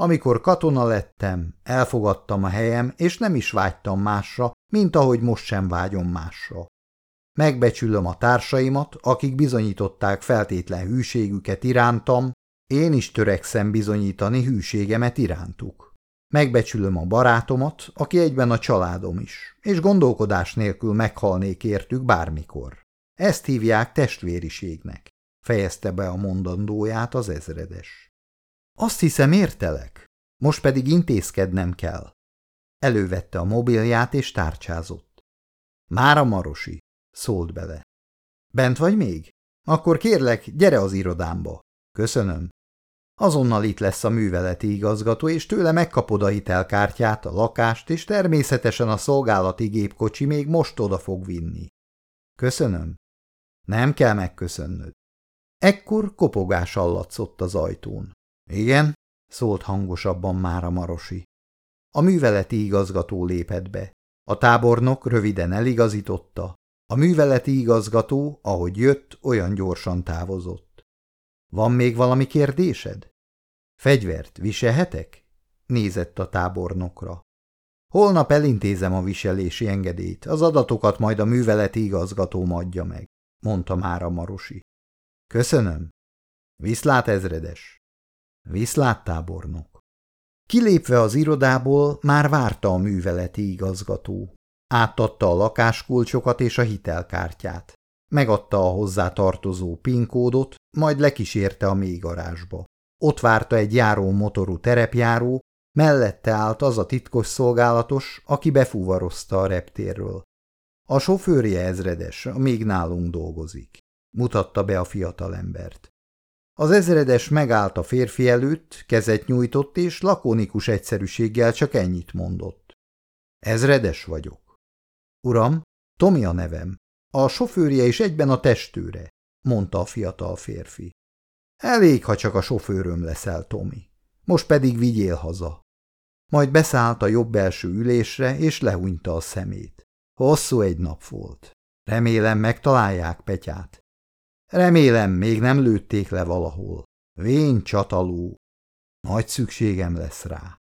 Amikor katona lettem, elfogadtam a helyem, és nem is vágytam másra, mint ahogy most sem vágyom másra. Megbecsülöm a társaimat, akik bizonyították feltétlen hűségüket irántam, én is törekszem bizonyítani hűségemet irántuk. Megbecsülöm a barátomat, aki egyben a családom is, és gondolkodás nélkül meghalnék értük bármikor. Ezt hívják testvériségnek, fejezte be a mondandóját az ezredes. Azt hiszem értelek, most pedig intézkednem kell. Elővette a mobilját és tárcsázott. Mára Marosi, szólt bele. Bent vagy még? Akkor kérlek, gyere az irodámba. Köszönöm. Azonnal itt lesz a műveleti igazgató, és tőle megkapod a hitelkártyát, a lakást, és természetesen a szolgálati gépkocsi még most oda fog vinni. Köszönöm. Nem kell megköszönnöd. Ekkor kopogás allatszott az ajtón. Igen, szólt hangosabban már a Marosi. A műveleti igazgató lépett be. A tábornok röviden eligazította. A műveleti igazgató, ahogy jött, olyan gyorsan távozott. Van még valami kérdésed? Fegyvert viselhetek? Nézett a tábornokra. Holnap elintézem a viselési engedélyt, az adatokat majd a műveleti igazgatóm adja meg, mondta már a Marosi. Köszönöm. Viszlát ezredes. Viszlát tábornok. Kilépve az irodából már várta a műveleti igazgató. Átadta a lakáskulcsokat és a hitelkártyát. Megadta a hozzá tartozó pinkódot, majd lekísérte a mélygarázsba. Ott várta egy járó motorú terepjáró, mellette állt az a titkos szolgálatos, aki befúvarozta a reptérről. A sofőrje ezredes, még nálunk dolgozik. Mutatta be a fiatalembert. Az ezredes megállt a férfi előtt, kezet nyújtott, és lakonikus egyszerűséggel csak ennyit mondott. Ezredes vagyok. Uram, Tomi a nevem. A sofőrje is egyben a testőre, mondta a fiatal férfi. Elég, ha csak a sofőröm leszel, Tomi. Most pedig vigyél haza. Majd beszállt a jobb első ülésre, és lehúnyta a szemét. Hosszú egy nap volt. Remélem megtalálják Petyát. Remélem, még nem lőtték le valahol. Vén csataló. Nagy szükségem lesz rá.